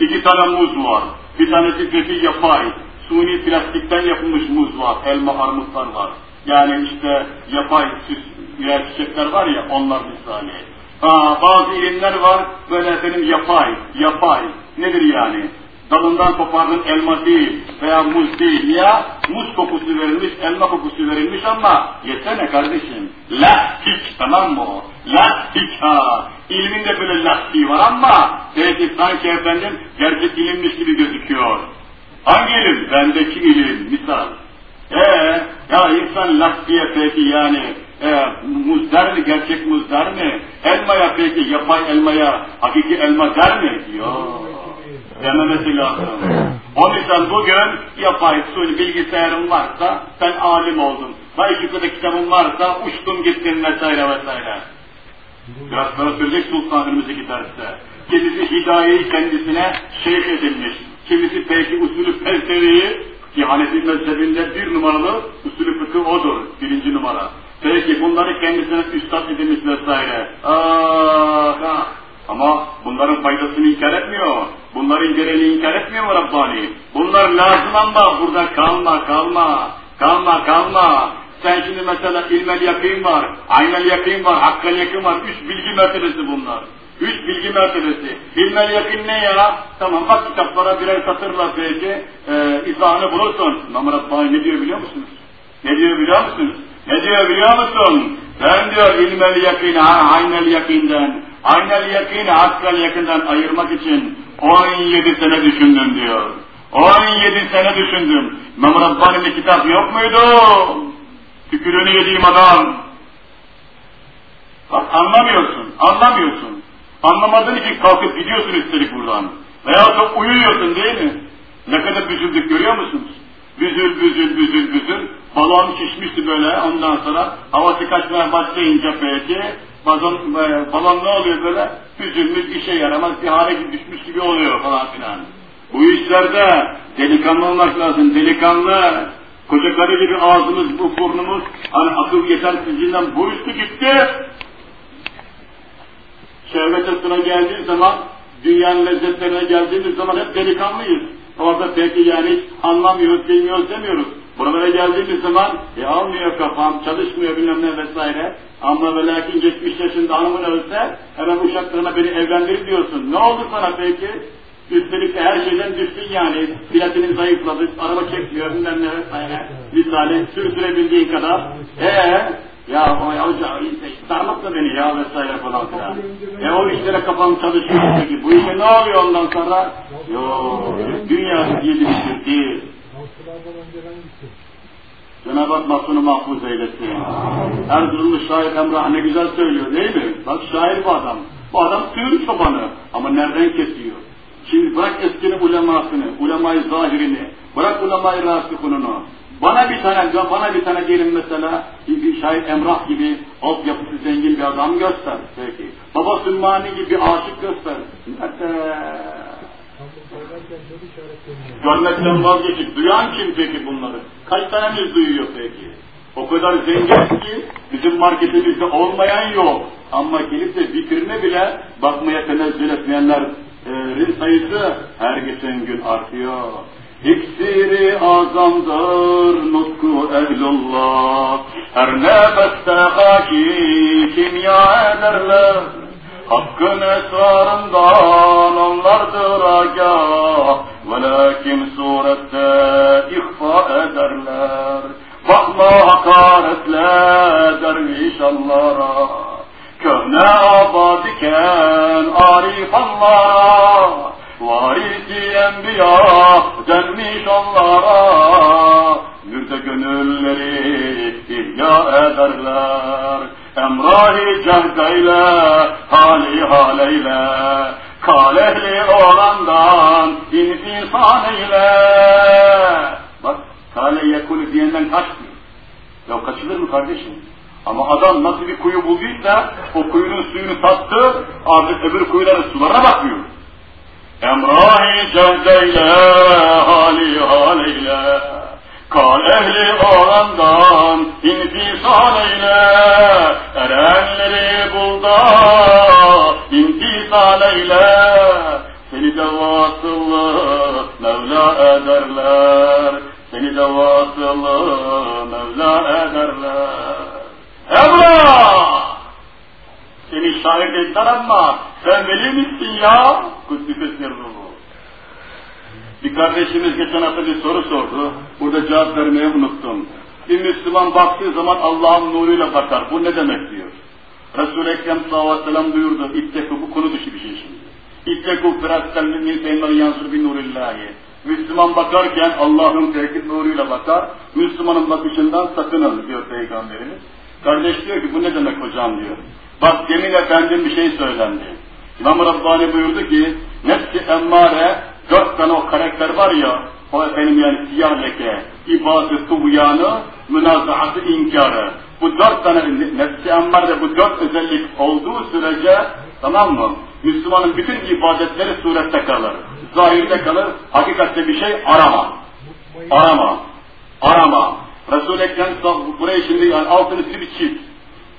İki tane muz var. Bir tanesi peki yapay. Suni plastikten yapılmış muz var. Elma armutlar var. Yani işte yapay süs veya çiçekler var ya onlar misali. Ha, bazı ilimler var böyle efendim yapay, yapay. Nedir yani? Dalından kopardığın elma değil veya muz değil ya muz kokusu verilmiş, elma kokusu verilmiş ama yesene kardeşim. Lastik tamam mı? Lastik ha. İlmin de böyle lastiği var ama belki sanki efendim gerçek ilimmiş gibi gözüküyor. Hangi ilim? Bendeki ilim. Misal. Ee, ya insan lastiğe peki yani e, muz der mi? Gerçek muz der mi? Elmaya peki yapay elmaya hakiki elma der mi? Yok dememesi lazım. O yüzden bugün yapay suni bilgisayarın varsa sen alim oldun. Bayşıklı'da kitabın varsa uçtun gittin vesaire vesaire. Biraz sonra söyleyecek Sultan önümüzdeki derste. Kimisi hidayeyi kendisine şeyh edilmiş. Kimisi peki usulü felsefiyi ki Hanefi mezhebinde bir numaralı usulü fıkıh odur. Birinci numara. Peki bunları kendisine üstad edilmiş vesaire. Ah, ah. Ama bunların faydasını inkar etmiyor. Bunların gereğini inkar etmiyor mu Rabbani? Bunlar lazım ama burada kalma, kalma, kalma, kalma. Sen şimdi mesela ilmel yakın var, aynel yakın var, hakkal yakın var. Üç bilgi mertebesi bunlar. Üç bilgi mertebesi. İlmel yakın ne ya? Tamam bak kitaplara birer satırla belki e, izahını bulursun. Ama Rabbani ne diyor biliyor musunuz? Ne diyor biliyor musunuz? Ne diyor biliyor musun? Ben diyor ilmel yakın, aynel yakından, aynel yakın, hakkal yakından ayırmak için 17 sene düşündüm diyor. 17 sene düşündüm. İmam Rabbani'nin kitap yok muydu? Tükürüğünü yediğim adam. Bak anlamıyorsun, anlamıyorsun. Anlamadığın için kalkıp gidiyorsun üstelik buradan. Veya çok uyuyorsun değil mi? Ne kadar büzüldük görüyor musunuz? Büzül, büzül, büzül, büzül. Balon şişmişti böyle ondan sonra havası kaçmaya başlayınca peki balon, e, balon ne oluyor böyle? Büzülmüş, işe yaramaz bir hale düşmüş gibi oluyor falan filan. Bu işlerde delikanlı olmak lazım, delikanlı. Koca karı gibi ağzımız, bu burnumuz, hani akıl yetersizliğinden bu üstü gitti. Şehvet esine geldiği zaman, dünyanın lezzetlerine geldiğimiz zaman hep delikanlıyız. Orada peki yani anlamıyoruz, bilmiyoruz demiyoruz. Buralara geldiğimiz zaman e, almıyor kafam, çalışmıyor bilmem ne vesaire. Ama ve lakin 70 yaşında hanımın ölse hemen uşaklarına beni evlendir diyorsun. Ne oldu sana peki? Üstelik her şeyden düştün yani. Platinin zayıfladı, araba çekmiyor bilmem ne vesaire. Misali sürdürebildiğin kadar. Eee ya o ya hoca sarmakla beni ya vesaire falan filan. E o işlere kafam çalışıyor peki. Bu işe ne oluyor ondan sonra? Yo, dünya diye bir değil. Cenab-ı Hak mahzunu mahfuz eylesin. Erzurumlu şair Emrah ne güzel söylüyor değil mi? Bak şair bu adam. Bu adam sığır çobanı. Ama nereden kesiyor? Şimdi bırak eskinin ulemasını, ulemayı zahirini, bırak ulemayı rasikununu. Bana bir tane, bana bir tane diyelim mesela, bir şair Emrah gibi altyapısı zengin bir adam göster peki. Baba Sümmani gibi aşık göster. Nerede? Görmekten vazgeçip duyan kim peki bunları? Kaç tanemiz duyuyor peki? O kadar zengin ki bizim marketimizde olmayan yok. Ama gelip de fikrine bile bakmaya tenezzül etmeyenlerin sayısı her geçen gün artıyor. İksiri azamdır nutku ehlullah. Her nefeste haki kimya ederler. Hakkın esrarından onlardır agah Velakin surette ihfa ederler Bakma hakaretle derviş Allah'a Köhne abad iken arif Allah'a Varisi enbiya denmiş onlara Mürde gönülleri ihya ederler Emrahi cehdeyle, hali haleyle, kalehli olandan infisan eyle. Bak, kale yekulu diyenden kaçmıyor. Ya kaçılır mı kardeşim? Ama adam nasıl bir kuyu bulduysa, o kuyunun suyunu tattı, artık öbür kuyuların sularına bakmıyor. Emrahi cehdeyle, hali haleyle, Kal ehli olandan intisal eyle, erenleri bul da intisal eyle. Seni de vasıllı Mevla ederler, seni de vasıllı Mevla ederler. Emrah! Şahit ettiler ama sen veli misin ya? Kuddüsü sirruhu. Bir kardeşimiz geçen hafta bir soru sordu. Burada cevap vermeyi unuttum. Bir Müslüman baktığı zaman Allah'ın nuruyla bakar. Bu ne demek diyor. Resul-i Ekrem sallallahu aleyhi ve sellem buyurdu. İtteku bu konu dışı bir şey şimdi. İtteku firassel mümin feymen yansur bin nurillahi. Müslüman bakarken Allah'ın tevkid nuruyla bakar. Müslümanın bakışından sakının diyor Peygamberimiz. Kardeş diyor ki bu ne demek hocam diyor. Bak demin efendim bir şey söylendi. İmam-ı Rabbani buyurdu ki nefsi emmare dört tane o karakter var ya o efendim yani siyah leke, ibadet, tuğyanı, münazaatı, inkarı. Bu dört tane nefsi emmare bu dört özellik olduğu sürece tamam mı? Müslümanın bütün ibadetleri surette kalır. Zahirde kalır. Hakikatte bir şey arama. Arama. Arama. Resul-i Ekrem buraya şimdi yani altını bir çift.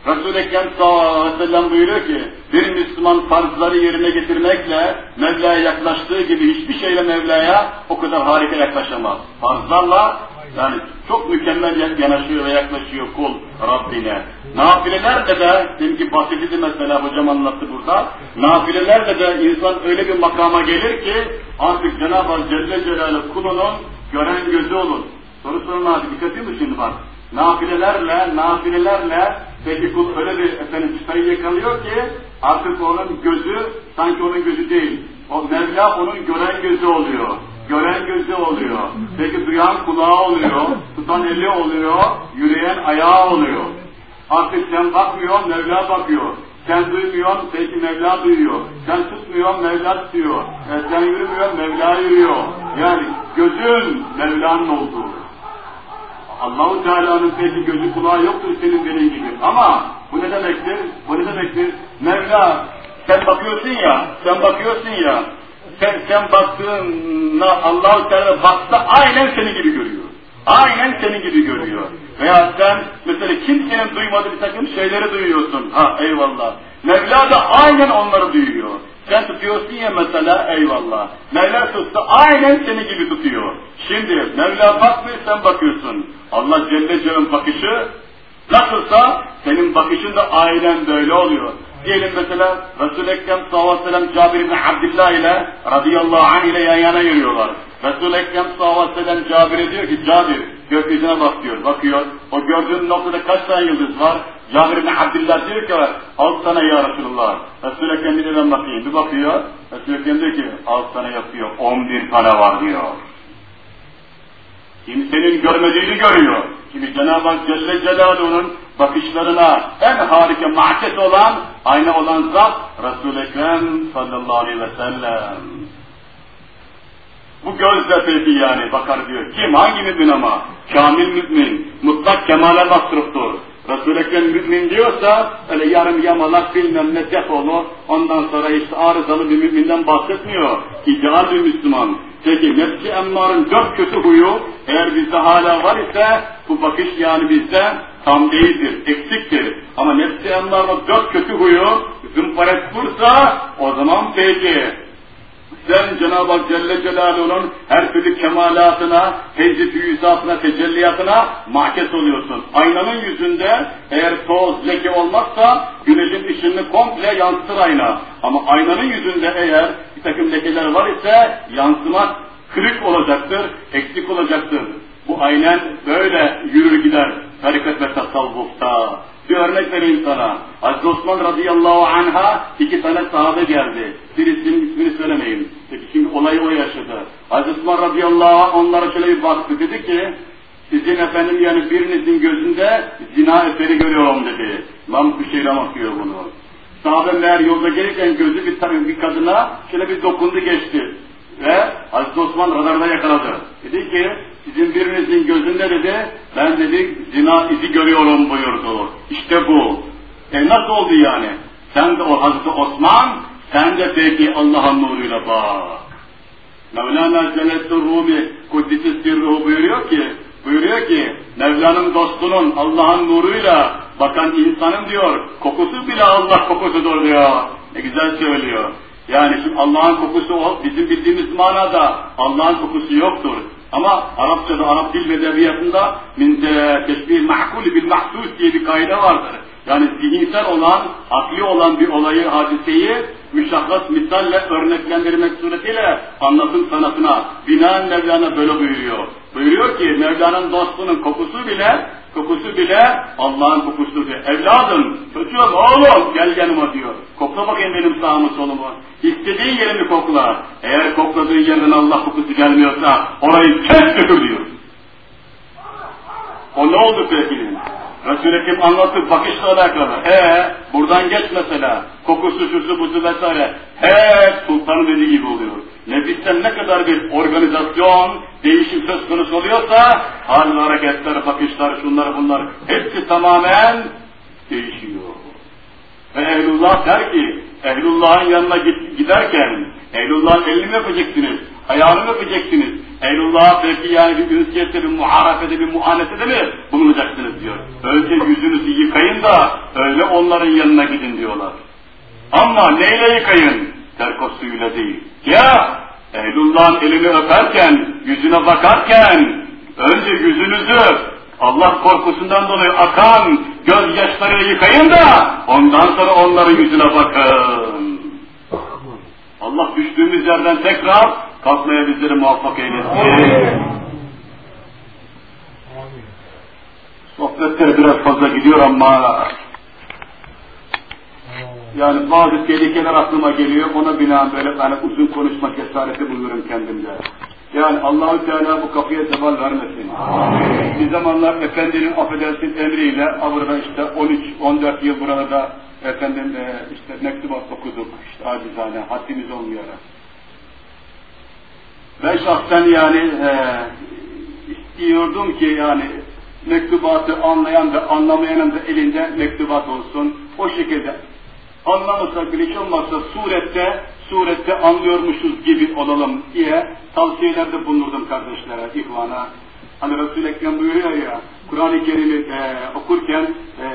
Resul-i Ekrem sallallahu buyuruyor ki, bir Müslüman farzları yerine getirmekle Mevla'ya yaklaştığı gibi hiçbir şeyle Mevla'ya o kadar harika yaklaşamaz. Farzlarla yani çok mükemmel yanaşıyor ve yaklaşıyor kul Rabbine. Nafilelerle de, dedim ki bahsedildi mesela hocam anlattı burada, nafilelerle de insan öyle bir makama gelir ki artık Cenab-ı Hak Celle Celaluhu kulunun gören gözü olur. Soru sorun abi dikkat ediyor şimdi bak. Nafilelerle, nafilelerle peki kul öyle bir efendim çıtayı yakalıyor ki artık onun gözü sanki onun gözü değil. O Mevla onun gören gözü oluyor. Gören gözü oluyor. Peki duyan kulağı oluyor. Tutan eli oluyor. Yürüyen ayağı oluyor. Artık sen bakmıyor, Mevla bakıyor. Sen duymuyorsun, peki Mevla duyuyor. Sen tutmuyorsun, Mevla tutuyor. E, sen yürümüyorsun, Mevla yürüyor. Yani gözün Mevla'nın olduğu. Allahu Teala'nın peki gözü kulağı yoktur senin benim gibi. Ama bu ne demektir? Bu ne demektir? Mevla sen bakıyorsun ya, sen bakıyorsun ya, sen, sen baktığında Allahu Teala baksa aynen seni gibi görüyor. Aynen senin gibi görüyor. Veya sen mesela kimsenin duymadığı bir takım şeyleri duyuyorsun. Ha eyvallah. Mevla da aynen onları duyuyor. Sen tutuyorsun ya mesela eyvallah. Mevla tutsa aynen seni gibi tutuyor. Şimdi Mevla bakmıyor sen bakıyorsun. Allah Celle Celle'nin bakışı nasılsa senin bakışın da aynen böyle oluyor. Diyelim mesela Resul-i Ekrem sallallahu aleyhi ve sellem Cabir bin Abdullah ile radıyallahu anh ile yan yana yürüyorlar. Resul-i Ekrem sallallahu aleyhi ve sellem Cabir'e diyor ki Cabir gökyüzüne bak diyor. Bakıyor. O gördüğün noktada kaç tane yıldız var? Cabir bin Abdullah diyor ki alt tane ya Resulullah. Resul-i Ekrem bir bakayım. Bir bakıyor. Resul-i Ekrem diyor ki alt tane yapıyor. 11 tane var diyor. Kimsenin görmediğini görüyor. Şimdi Cenab-ı Hak Celle Celaluhu'nun bakışlarına en harika mahket olan, ayna olan zat Resul-i Ekrem sallallahu aleyhi ve sellem. Bu gözle peki yani bakar diyor. Kim? Hangi mümin ama? Kamil mümin. Mutlak kemale masruftur. Resul-i Ekrem mümin diyorsa öyle yarım yamalak bilmem ne defolu ondan sonra işte arızalı bir müminden bahsetmiyor. İdeal bir Müslüman. Peki nefsi emmarın dört kötü huyu eğer bizde hala var ise bu bakış yani bizde tam değildir, eksiktir. Ama nefsi emmarın dört kötü huyu zımparet kursa o zaman peki sen Cenab-ı Hak Celle Celaluhu'nun her türlü kemalatına, tecrid yüzatına, tecelliyatına mahkes oluyorsun. Aynanın yüzünde eğer toz, leke olmazsa güneşin ışığını komple yansıtır ayna. Ama aynanın yüzünde eğer bir takım lekeler var ise yansımak kırık olacaktır, eksik olacaktır. Bu aynen böyle yürür gider tarikat ve tasavvufta. Bir örnek vereyim sana. Hazreti Osman radıyallahu anha iki tane sahabe geldi. Birisinin ismini söylemeyeyim. Peki şimdi olayı o yaşadı. Hazreti Osman radıyallahu anh onlara şöyle bir baktı. Dedi ki sizin efendim yani birinizin gözünde zina eseri görüyorum dedi. Lan bir şeyle bakıyor bunu. Sahabe meğer yolda gelirken gözü bir, bir kadına şöyle bir dokundu geçti. Ve Hazreti Osman radarda yakaladı. Dedi ki sizin birinizin gözünde dedi, ben dedi zina izi görüyorum buyurdu. İşte bu. E nasıl oldu yani? Sen de o Hazreti Osman, sen de peki Allah'ın nuruyla bak. Mevlana Celleddin Rumi Kuddisi Sirruhu buyuruyor ki, buyuruyor ki Mevla'nın dostunun Allah'ın nuruyla bakan insanın diyor, kokusu bile Allah kokusudur diyor. Ne güzel söylüyor. Yani şimdi Allah'ın kokusu o, bizim bildiğimiz manada Allah'ın kokusu yoktur. Ama Arapçada, Arap dil ve edebiyatında min teşbih mahkul bil mahsus diye bir kaide vardır. Yani zihinsel olan, akli olan bir olayı, hadiseyi müşahhas misalle örneklendirmek suretiyle anlatım sanatına binaen Mevlana böyle buyuruyor. Buyuruyor ki Mevla'nın dostunun kokusu bile kokusu bile Allah'ın kokusudur diyor. Evladım, çocuğum, oğlum gel yanıma diyor. Kokla bakayım benim sağımı solumu. İstediğin yerini kokla. Eğer kokladığın yerden Allah kokusu gelmiyorsa orayı kes götür diyor. O ne oldu peki? Resul-i Ekrem anlattı bakışla alakalı. He, buradan geç mesela. Kokusu, şusu, busu vesaire. He, sultanın dediği gibi oluyor. Nefisten ne kadar bir organizasyon, değişim söz konusu oluyorsa, hal hareketler, bakışlar, şunlar bunlar hepsi tamamen değişiyor. Ve Ehlullah der ki, Ehlullah'ın yanına giderken, Ehlullah'ın elini mi öpeceksiniz, ayağını mı öpeceksiniz, Ehlullah'a belki yani bir ünsiyette, bir muharefede, bir muhanetede mi bulunacaksınız diyor. Önce yüzünüzü yıkayın da öyle onların yanına gidin diyorlar. Ama neyle yıkayın? Terkos suyuyla değil. Ya Ehlullah'ın elini öperken, yüzüne bakarken önce yüzünüzü Allah korkusundan dolayı akan gözyaşlarıyla yıkayın da ondan sonra onların yüzüne bakın. Allah düştüğümüz yerden tekrar kalkmaya bizleri muvaffak eylesin. Sohbetler biraz fazla gidiyor ama yani bazı tehlikeler aklıma geliyor, ona binaen böyle yani uzun konuşma cesareti buluyorum kendimde. Yani Allahü Teala bu kapıya zeval vermesin. Amin. Bir zamanlar Efendinin affedersin emriyle burada işte 13-14 yıl burada efendim e, işte mektubat okuduk işte acizane haddimiz olmayarak. Ben şahsen yani e, istiyordum ki yani mektubatı anlayan da anlamayanın da elinde mektubat olsun. O şekilde anlamasa bile hiç olmazsa surette surette anlıyormuşuz gibi olalım diye tavsiyelerde bulunurdum kardeşlere, ihvana. Hani Resul-i Ekrem buyuruyor ya, Kur'an-ı Kerim'i e, okurken e,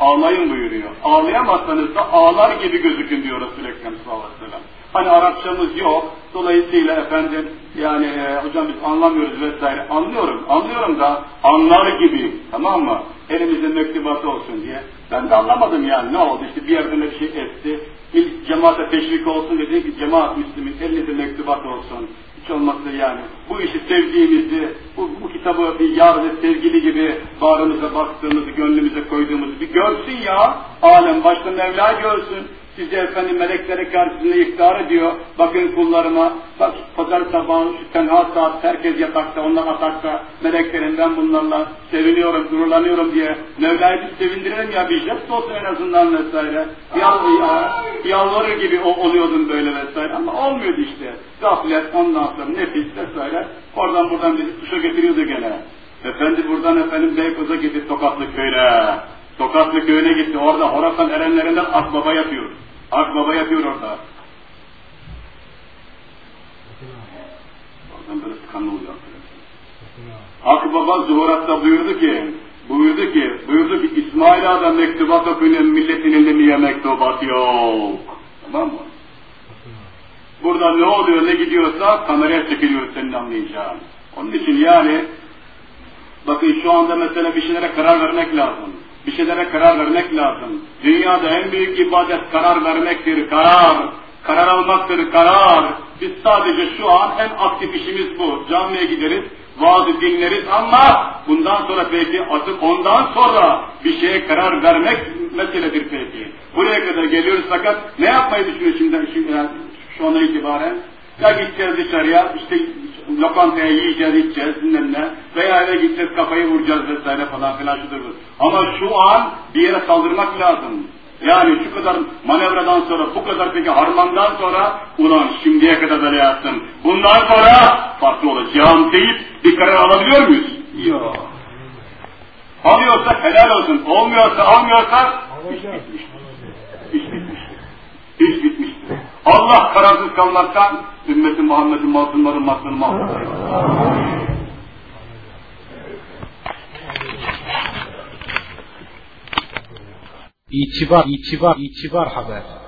ağlayın buyuruyor. Ağlayamazsanız da ağlar gibi gözükün diyor Resul-i Ekrem sallallahu aleyhi ve sellem. Hani Arapçamız yok, dolayısıyla efendim yani e, hocam biz anlamıyoruz vesaire. Anlıyorum, anlıyorum da anlar gibi tamam mı? Elimizde mektubatı olsun diye. Ben de anlamadım yani ne oldu işte bir yerden bir şey etti. İlk cemaate teşvik olsun dedi ki cemaat Müslümin elinizde mektubat olsun. Hiç olmazsa yani bu işi sevdiğimizi, bu, bu kitabı bir yar ve sevgili gibi bağrımıza bastığımızı, gönlümüze koyduğumuzu bir görsün ya. Alem başta Mevla görsün. Size efendim meleklere karşısında iftar ediyor. Bakın kullarıma, bak pazar sabahı şu tenha saat herkes yatakta, onlar atakta. Meleklerim ben bunlarla seviniyorum, gururlanıyorum diye. Mevla'yı bir sevindirelim ya bir jest olsun en azından vesaire. Yal, ya, gibi o, oluyordun böyle vesaire ama olmuyordu işte. Gaflet, ondan sonra nefis vesaire. Oradan buradan bizi tuşa getiriyordu gene. Efendi buradan efendim Beykoz'a gitti Tokatlı köyüne. Tokatlı köyüne gitti. Orada Horasan erenlerinden Akbaba yatıyor. Akbaba yatıyor orada. Oradan böyle kanlı oluyor. Akbaba Zuhurat'ta buyurdu ki, buyurdu ki, buyurdu ki İsmail Ağa'da mektubat okuyun milletin elinde niye mektubat yok. Tamam mı? Burada ne oluyor ne gidiyorsa kameraya çekiliyor senin anlayacağın. Onun için yani bakın şu anda mesela bir şeylere karar vermek lazım. Bir şeylere karar vermek lazım. Dünyada en büyük ibadet karar vermektir. Karar. Karar almaktır. Karar. Biz sadece şu an en aktif işimiz bu. Camiye gideriz, vaazı dinleriz ama bundan sonra peki artık ondan sonra bir şeye karar vermek meseledir peki. Buraya kadar geliyoruz fakat ne yapmayı düşünüyoruz şimdi, şimdi yani şu ana itibaren? Ya gideceğiz dışarıya, işte lokantaya yiyeceğiz, içeceğiz, bilmem ne. Veya eve gideceğiz, kafayı vuracağız vesaire falan filan şudur bu. Ama şu an bir yere saldırmak lazım. Yani şu kadar manevradan sonra, bu kadar peki harmandan sonra, ulan şimdiye kadar böyle yaptım. Bundan sonra farklı olacağım deyip bir karar alabiliyor muyuz? Yok. Alıyorsa helal olsun, olmuyorsa almıyorsa iş bitmiştir. İş bitmiştir. İş bitmiştir. Allah kararsız kalmaktan ümmeti Muhammed'in masumları maslını mahvolur. İtibar, itibar, itibar haber.